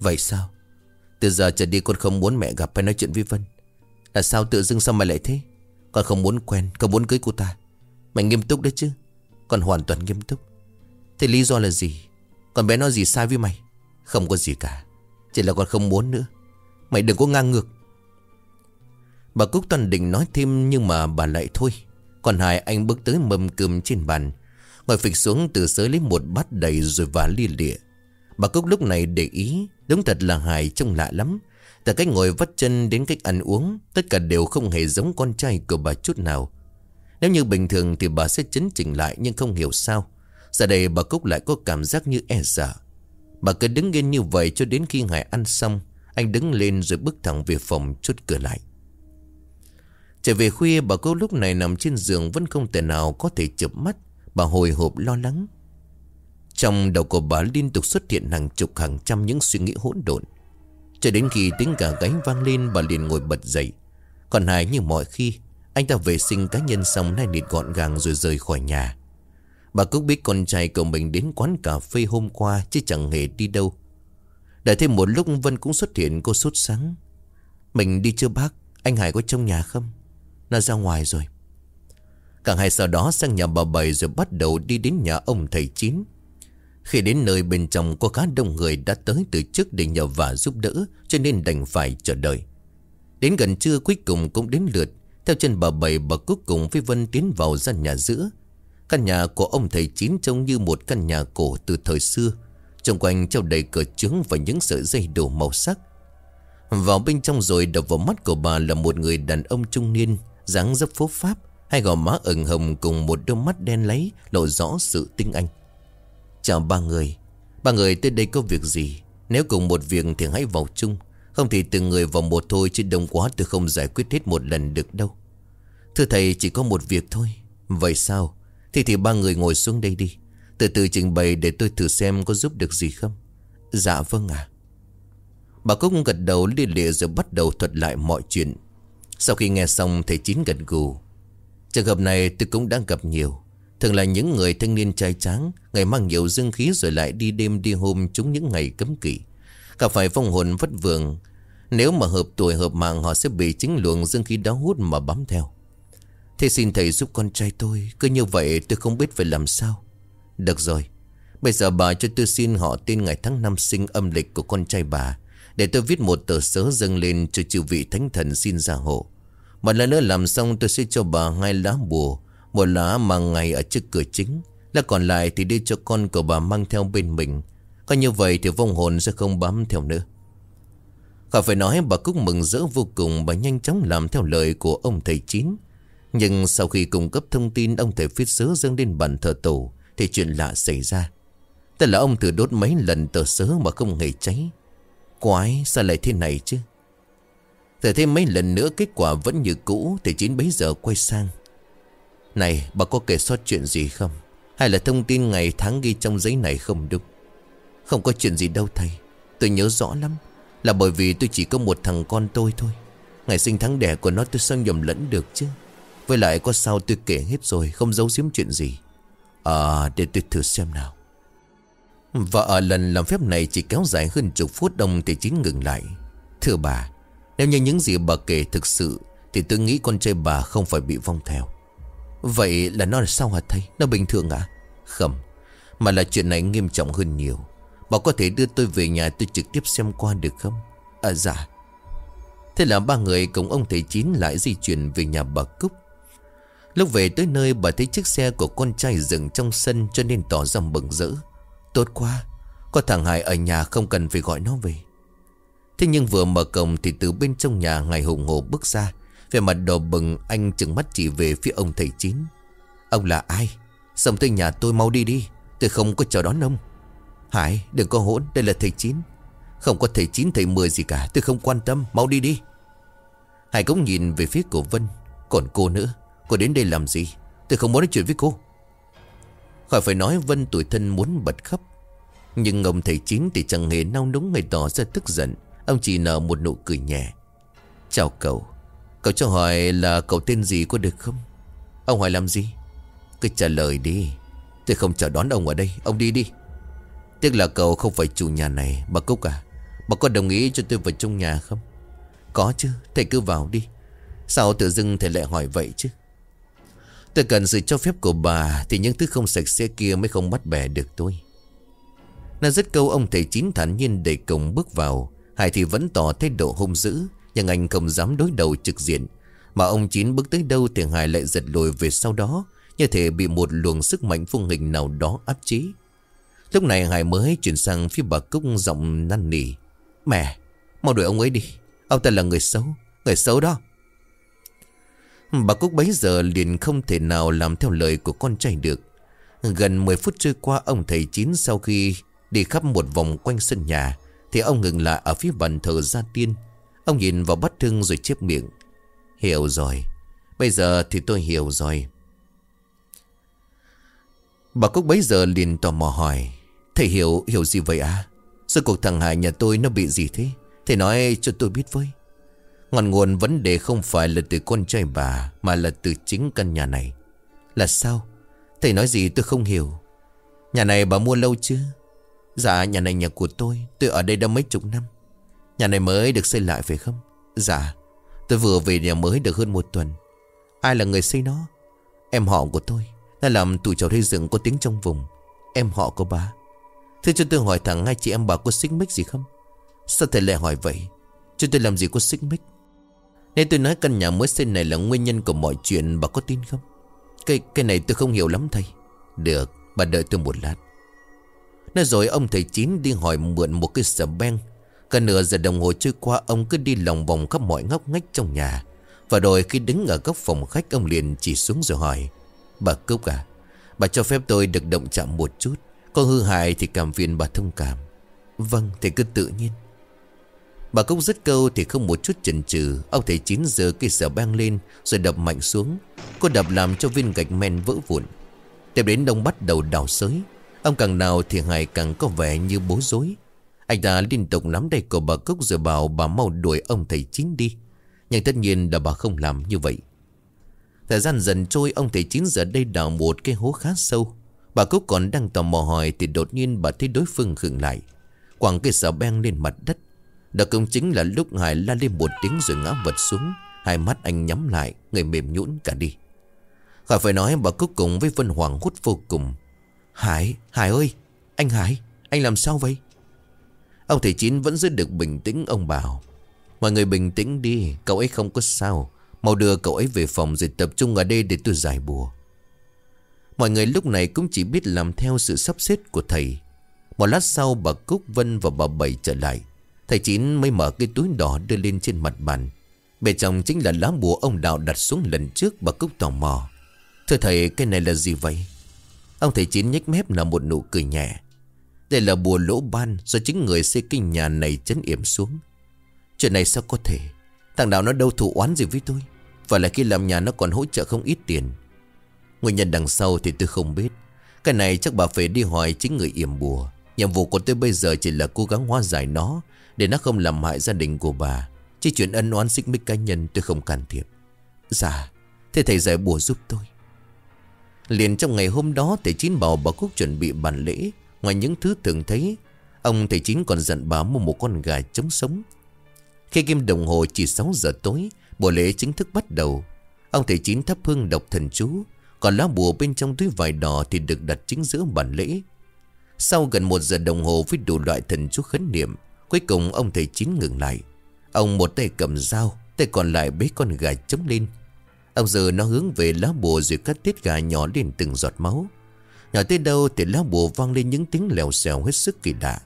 Vậy sao? Từ giờ trở đi con không muốn mẹ gặp hay nói chuyện với Vân. Là sao tự dưng sao mày lại thế? Con không muốn quen, Không muốn cưới cô ta. Mày nghiêm túc đấy chứ. Con hoàn toàn nghiêm túc. Thế lý do là gì? Con bé nói gì sai với mày? Không có gì cả. Chỉ là con không muốn nữa. Mày đừng có ngang ngược. Bà Cúc toàn định nói thêm Nhưng mà bà lại thôi. Còn hai anh bước tới mâm cơm trên bàn. Ngồi phịch xuống từ sới lấy một bát đầy Rồi vả lia lịa. Bà Cúc lúc này để ý Đúng thật là Hải trông lạ lắm. Từ cách ngồi vắt chân đến cách ăn uống, Tất cả đều không hề giống con trai của bà chút nào. Nếu như bình thường thì bà sẽ chấn chỉnh lại Nhưng không hiểu sao. Giờ đây bà Cúc lại có cảm giác như e sợ Bà cứ đứng yên như vậy cho đến khi Hải ăn xong, Anh đứng lên rồi bước thẳng về phòng chốt cửa lại. Trở về khuya, bà Cúc lúc này nằm trên giường Vẫn không thể nào có thể chụp mắt. Bà hồi hộp lo lắng. Trong đầu của bà liên tục xuất hiện hàng chục, hàng trăm những suy nghĩ hỗn độn. Cho đến khi tiếng gà gáy vang lên, bà liền ngồi bật dậy. Còn Hải như mọi khi, Anh ta vệ sinh cá nhân xong nay nịt gọn gàng rồi rời khỏi nhà. Bà Cúc biết con trai của mình đến quán cà phê hôm qua Chứ chẳng hề đi đâu. Đợi thêm một lúc Vân cũng xuất hiện cô sốt sáng. Mình đi chưa bác? Anh Hải có trong nhà không? Nó ra ngoài rồi. Cả hai sau đó sang nhà bà Bảy Rồi bắt đầu đi đến nhà ông thầy Chín. Khi đến nơi bên trong, Có khá đông người đã tới từ trước Để nhờ và giúp đỡ, Cho nên đành phải chờ đợi. Đến gần trưa cuối cùng cũng đến lượt. Theo chân bà Bảy, bà cuối cùng với Vân tiến vào gian nhà giữa. Căn nhà của ông thầy Chín trông như một căn nhà cổ từ thời xưa. Trong quanh treo đầy cờ trướng và những sợi dây đồ màu sắc. Vào bên trong rồi đập vào mắt của bà là một người đàn ông trung niên, dáng dấp phố pháp, Hai gò má ửng hồng cùng một đôi mắt đen lấy Lộ rõ sự tinh anh. Chào ba người. Ba người tới đây có việc gì? Nếu cùng một việc thì hãy vào chung. Không thì từng người vào một thôi, Chứ đông quá tôi không giải quyết hết một lần được đâu. Thưa thầy, chỉ có một việc thôi. Vậy sao? Thì thì ba người ngồi xuống đây đi. Từ từ trình bày để tôi thử xem có giúp được gì không. Dạ vâng ạ. Bà Cúc gật đầu, lia lịa rồi bắt đầu thuật lại mọi chuyện. Sau khi nghe xong, thầy Chín gật gù. Trường hợp này tôi cũng đang gặp nhiều. Thường là những người thanh niên trai tráng, Ngày mang nhiều dương khí rồi lại đi đêm đi hôm Chúng những ngày cấm kỵ. Cả phải phong hồn vất vượng Nếu mà hợp tuổi hợp mạng, Họ sẽ bị chính luồng dương khí đó hút mà bám theo. Thế xin thầy giúp con trai tôi, Cứ như vậy tôi không biết phải làm sao. Được rồi, Bây giờ bà cho tôi xin họ tên ngày tháng năm sinh âm lịch của con trai bà, Để tôi viết một tờ sớ dâng lên cho chư vị thánh thần xin gia hộ. Một lần nữa làm xong tôi sẽ cho bà hai lá bùa một lá mang ngày ở trước cửa chính, Lá còn lại thì đưa cho con của bà mang theo bên mình. Có như vậy thì vong hồn sẽ không bám theo nữa. Khỏi phải nói bà Cúc mừng rỡ vô cùng, Bà nhanh chóng làm theo lời của ông thầy Chín. Nhưng sau khi cung cấp thông tin ông thầy viết sớ dâng lên bàn thờ tổ, Thì chuyện lạ xảy ra. Tức là ông thử đốt mấy lần tờ sớ mà không hề cháy. Quái, sao lại thế này chứ? Thử thêm mấy lần nữa, kết quả vẫn như cũ, Thì chín bấy giờ quay sang. Này, bà có kể sót chuyện gì không? Hay là thông tin ngày tháng ghi trong giấy này không đúng Không có chuyện gì đâu, thầy. Tôi nhớ rõ lắm. Là bởi vì tôi chỉ có một thằng con tôi thôi. Ngày sinh tháng đẻ của nó tôi sao nhầm lẫn được chứ. Với lại có sao tôi kể hết rồi, Không giấu giếm chuyện gì. À để tôi thử xem nào. Và ở lần làm phép này chỉ kéo dài hơn chục phút đồng thì chính ngừng lại. Thưa bà, Nếu như những gì bà kể thực sự, Thì tôi nghĩ con trai bà không phải bị vong theo. Vậy là nó là sao hả thầy Nó bình thường à Không Mà là chuyện này nghiêm trọng hơn nhiều Bà có thể đưa tôi về nhà tôi trực tiếp xem qua được không À dạ Thế là ba người cùng ông thầy Chín lại di chuyển về nhà bà Cúc Lúc về tới nơi bà thấy chiếc xe của con trai dừng trong sân cho nên tỏ ra bừng rỡ. Tốt quá, có thằng Hải ở nhà không cần phải gọi nó về. Thế nhưng vừa mở cổng thì từ bên trong nhà ngài hùng hồ bước ra. Về mặt đỏ bừng, anh chừng mắt chỉ về phía ông thầy Chín. Ông là ai? Xong tới nhà tôi mau đi đi. Tôi không có chờ đón ông. Hải, đừng có hỗn, đây là thầy Chín. Không có thầy Chín, thầy Mười gì cả, tôi không quan tâm, mau đi đi. Hải cũng nhìn về phía của Vân. Còn cô nữa Cô đến đây làm gì Tôi không muốn nói chuyện với cô Khỏi phải nói Vân tuổi thân muốn bật khóc Nhưng ông thầy chín thì chẳng hề nao núng người tỏ ra tức giận Ông chỉ nở một nụ cười nhẹ Chào cậu Cậu cho hỏi là cậu tên gì có được không? Ông hỏi làm gì? Cứ trả lời đi. Tôi không chờ đón ông ở đây. Ông đi đi. Tiếc là cậu không phải chủ nhà này, Bà Cúc à. Bà có đồng ý cho tôi vào trong nhà không? Có chứ, Thầy cứ vào đi. Sao tự dưng thầy lại hỏi vậy chứ? Tôi cần sự cho phép của bà Thì những thứ không sạch sẽ kia mới không bắt bẻ được tôi. Nói rất câu ông thầy chín thản nhiên để cổng bước vào. Hải thì vẫn tỏ thái độ hung dữ. Nhưng anh không dám đối đầu trực diện. Mà ông chín bước tới đâu thì Hải lại giật lùi về sau đó, Như thể bị một luồng sức mạnh phương hình nào đó áp chế. Lúc này Hải mới chuyển sang phía bà Cúc giọng năn nỉ. Mẹ, Mau đuổi ông ấy đi. Ông ta là người xấu Người xấu đó. Bà Cúc bấy giờ liền không thể nào làm theo lời của con trai được. Gần 10 phút trôi qua, ông thầy chín sau khi đi khắp một vòng quanh sân nhà, Thì ông ngừng lại ở phía bàn thờ gia tiên. Ông nhìn vào bát thương rồi chép miệng. Hiểu rồi. Bây giờ thì tôi hiểu rồi. Bà Cúc bấy giờ liền tò mò hỏi Thầy hiểu, hiểu gì vậy à sự cuộc thằng Hải nhà tôi nó bị gì thế? Thầy nói cho tôi biết với. Ngọn nguồn vấn đề không phải là từ con trai bà Mà là từ chính căn nhà này. Là sao? Thầy nói gì tôi không hiểu. Nhà này bà mua lâu chưa? Dạ nhà này nhà của tôi Tôi ở đây đã mấy chục năm. Nhà này mới được xây lại phải không? Dạ. Tôi vừa về nhà mới được hơn một tuần. Ai là người xây nó? Em họ của tôi. Đã làm tụi cháu xây dựng có tiếng trong vùng. Em họ của bà. Thế cho tôi hỏi thẳng hai chị em bà có xích mích gì không? Sao thầy lại hỏi vậy? Cho tôi làm gì có xích mích? Nên tôi nói căn nhà mới xây này là nguyên nhân của mọi chuyện, Bà có tin không? Cái cái này tôi không hiểu lắm thầy. Được, bà đợi tôi một lát. Nói rồi ông thầy Chín đi hỏi mượn một cái sở beng Cả nửa giờ đồng hồ trôi qua, Ông cứ đi lòng vòng khắp mọi ngóc ngách trong nhà. Và rồi khi đứng ở góc phòng khách, Ông liền chỉ xuống rồi hỏi, Bà Cúc à Bà cho phép tôi được động chạm một chút, Có hư hại thì cảm phiền bà thông cảm. Vâng thì cứ tự nhiên. Bà Cúc dứt câu thì không một chút chần chừ, Ông thấy chín giờ cây sở bang lên, Rồi đập mạnh xuống. Cô đập làm cho viên gạch men vỡ vụn. Tiếp đến đông bắt đầu đào sới. Ông càng nào thì Hải càng có vẻ như bố rối. Anh ta liên tục nắm tay của bà Cúc rồi bảo bà mau đuổi ông thầy chín đi. Nhưng tất nhiên là bà không làm như vậy. Thời gian dần trôi ông thầy chín giờ đây đào một cái hố khá sâu. Bà Cúc còn đang tò mò hỏi Thì đột nhiên bà thấy đối phương khựng lại. Quảng cây sở beng lên mặt đất. Đó cũng chính là lúc Hải la lên một tiếng rồi ngã vật xuống. Hai mắt anh nhắm lại Người mềm nhũn cả đi. Khỏi phải nói bà Cúc cùng với Vân Hoàng hút vô cùng. Hải, Hải ơi Anh Hải, anh làm sao vậy? Ông thầy Chín vẫn giữ được bình tĩnh, ông bảo, Mọi người bình tĩnh đi, Cậu ấy không có sao. Mau đưa cậu ấy về phòng rồi tập trung ở đây để tôi giải bùa. Mọi người lúc này cũng chỉ biết làm theo sự sắp xếp của thầy. Một lát sau, bà Cúc Vân và bà Bảy trở lại. Thầy Chín mới mở cái túi đỏ đưa lên trên mặt bàn. Bên trong chính là lá bùa ông Đạo đặt xuống lần trước, bà Cúc tò mò. Thưa thầy, cái này là gì vậy? Ông thầy Chín nhếch mép là một nụ cười nhẹ. Đây là bùa lỗ ban Do chính người xây kinh nhà này chấn yểm xuống. Chuyện này sao có thể? Thằng nào nó đâu thủ oán gì với tôi? Phải là khi làm nhà nó còn hỗ trợ không ít tiền. Nguyên nhân đằng sau thì tôi không biết. Cái này chắc bà phải đi hỏi chính người yểm bùa. Nhiệm vụ của tôi bây giờ chỉ là cố gắng hóa giải nó, Để nó không làm hại gia đình của bà. Chỉ chuyện ân oán xích mích cá nhân tôi không can thiệp. Dạ Thế thầy giải bùa giúp tôi. Liền trong ngày hôm đó, Thầy Chín bảo bà Cúc chuẩn bị bàn lễ. Ngoài những thứ thường thấy, Ông thầy chính còn dặn bà mua một con gà chống sống. Khi kim đồng hồ chỉ 6 giờ tối Buổi lễ chính thức bắt đầu. Ông thầy Chín thắp hương đọc thần chú, Còn lá bùa bên trong túi vải đỏ Thì được đặt chính giữa bản lễ. Sau gần một giờ đồng hồ với đủ loại thần chú khấn niệm, Cuối cùng ông thầy Chín ngừng lại. Ông một tay cầm dao, Tay còn lại bế con gà chống lên. Ông giờ nó hướng về lá bùa rồi cắt tiết gà nhỏ lên từng giọt máu. Nhỏ tới đâu thì lá bùa vang lên những tiếng lèo xèo hết sức kỳ lạ.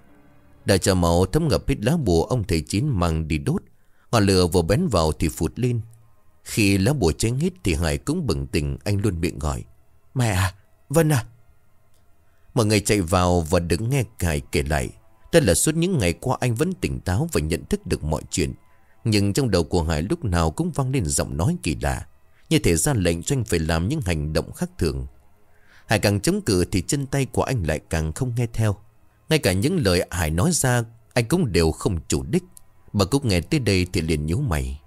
Đại trà máu thấm ngập hết lá bùa ông thầy chín mang đi đốt. Ngọn lửa vừa bén vào thì phụt lên. Khi lá bùa cháy hết thì Hải cũng bừng tỉnh anh luôn miệng gọi. Mẹ à, Vân à. Mọi người chạy vào và đứng nghe Hải kể lại. Tức là suốt những ngày qua anh vẫn tỉnh táo và nhận thức được mọi chuyện. Nhưng trong đầu của Hải lúc nào cũng vang lên giọng nói kỳ lạ. Như thể ra lệnh cho anh phải làm những hành động khác thường Hải càng chống cự thì chân tay của anh lại càng không nghe theo. Ngay cả những lời Hải nói ra, Anh cũng đều không chủ đích. Bà Cúc nghe tới đây thì liền nhíu mày.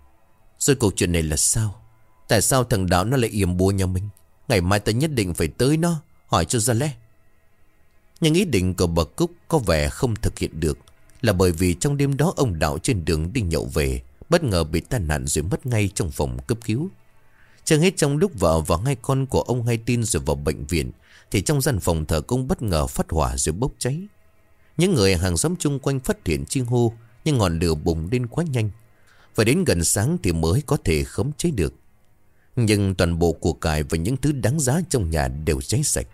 Rồi câu chuyện này là sao? Tại sao thằng Đạo nó lại yểm bùa nhà mình? Ngày mai ta nhất định phải tới nó, Hỏi cho ra lẽ. Nhưng ý định của bà Cúc có vẻ không thực hiện được, Là bởi vì trong đêm đó ông Đạo trên đường đi nhậu về, Bất ngờ bị tai nạn rồi mất ngay trong phòng cấp cứu chưa hết trong lúc vợ và hai con của ông hay tin rồi vào bệnh viện, Thì trong gian phòng thờ cũng bất ngờ phát hỏa rồi bốc cháy. Những người hàng xóm chung quanh phát hiện chi hô, Nhưng ngọn lửa bùng lên quá nhanh. Phải đến gần sáng thì mới có thể khống chế được. Nhưng toàn bộ của cải và những thứ đáng giá trong nhà đều cháy sạch.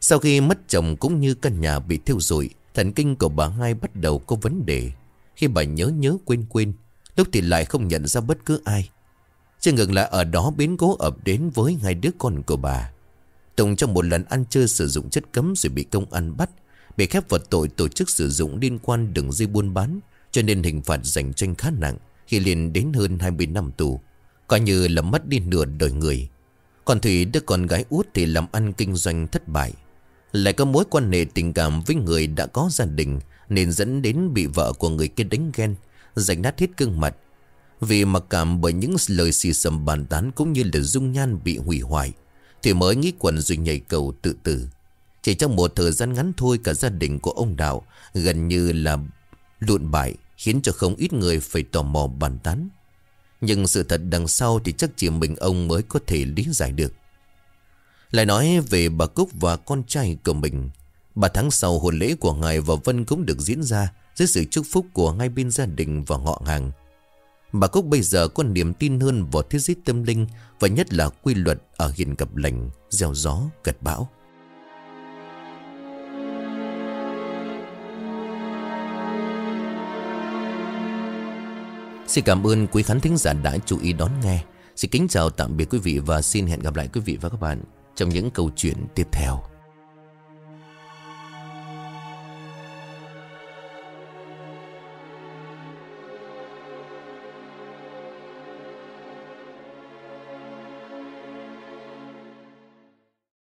Sau khi mất chồng cũng như căn nhà bị thiêu rụi, Thần kinh của bà hai bắt đầu có vấn đề. Khi bà nhớ nhớ quên quên, Lúc thì lại không nhận ra bất cứ ai. Chưa ngừng lại ở đó biến cố ập đến với hai đứa con của bà. Tùng trong một lần ăn chơi sử dụng chất cấm rồi bị công an bắt, Bị khép vật tội tổ chức sử dụng liên quan đường dây buôn bán, Cho nên hình phạt dành tranh khá nặng, Khi liền đến hơn 20 năm tù. Coi như là mất đi nửa đời người. Còn Thủy, đứa con gái út thì làm ăn kinh doanh thất bại. Lại có mối quan hệ tình cảm với người đã có gia đình, Nên dẫn đến bị vợ của người kia đánh ghen giành nát hết gương mặt vì mặc cảm bởi những lời xì xầm bàn tán Cũng như là dung nhan bị hủy hoại, Thì mới nghĩ quần rồi nhảy cầu tự tử. Chỉ trong một thời gian ngắn thôi, Cả gia đình của ông Đạo Gần như là lụn bại, Khiến cho không ít người phải tò mò bàn tán. Nhưng sự thật đằng sau Thì chắc chỉ mình ông mới có thể lý giải được. Lại nói về bà Cúc và con trai của mình, Ba tháng sau hôn lễ của ngài và Vân cũng được diễn ra dưới sự chúc phúc của hai bên gia đình và họ hàng. Bà Cúc bây giờ có niềm tin hơn vào thế giới tâm linh và nhất là quy luật ở hiện gặp lành, gieo gió, gật bão. Xin cảm ơn quý khán thính giả đã chú ý đón nghe. Xin kính chào tạm biệt quý vị và xin hẹn gặp lại quý vị và các bạn trong những câu chuyện tiếp theo.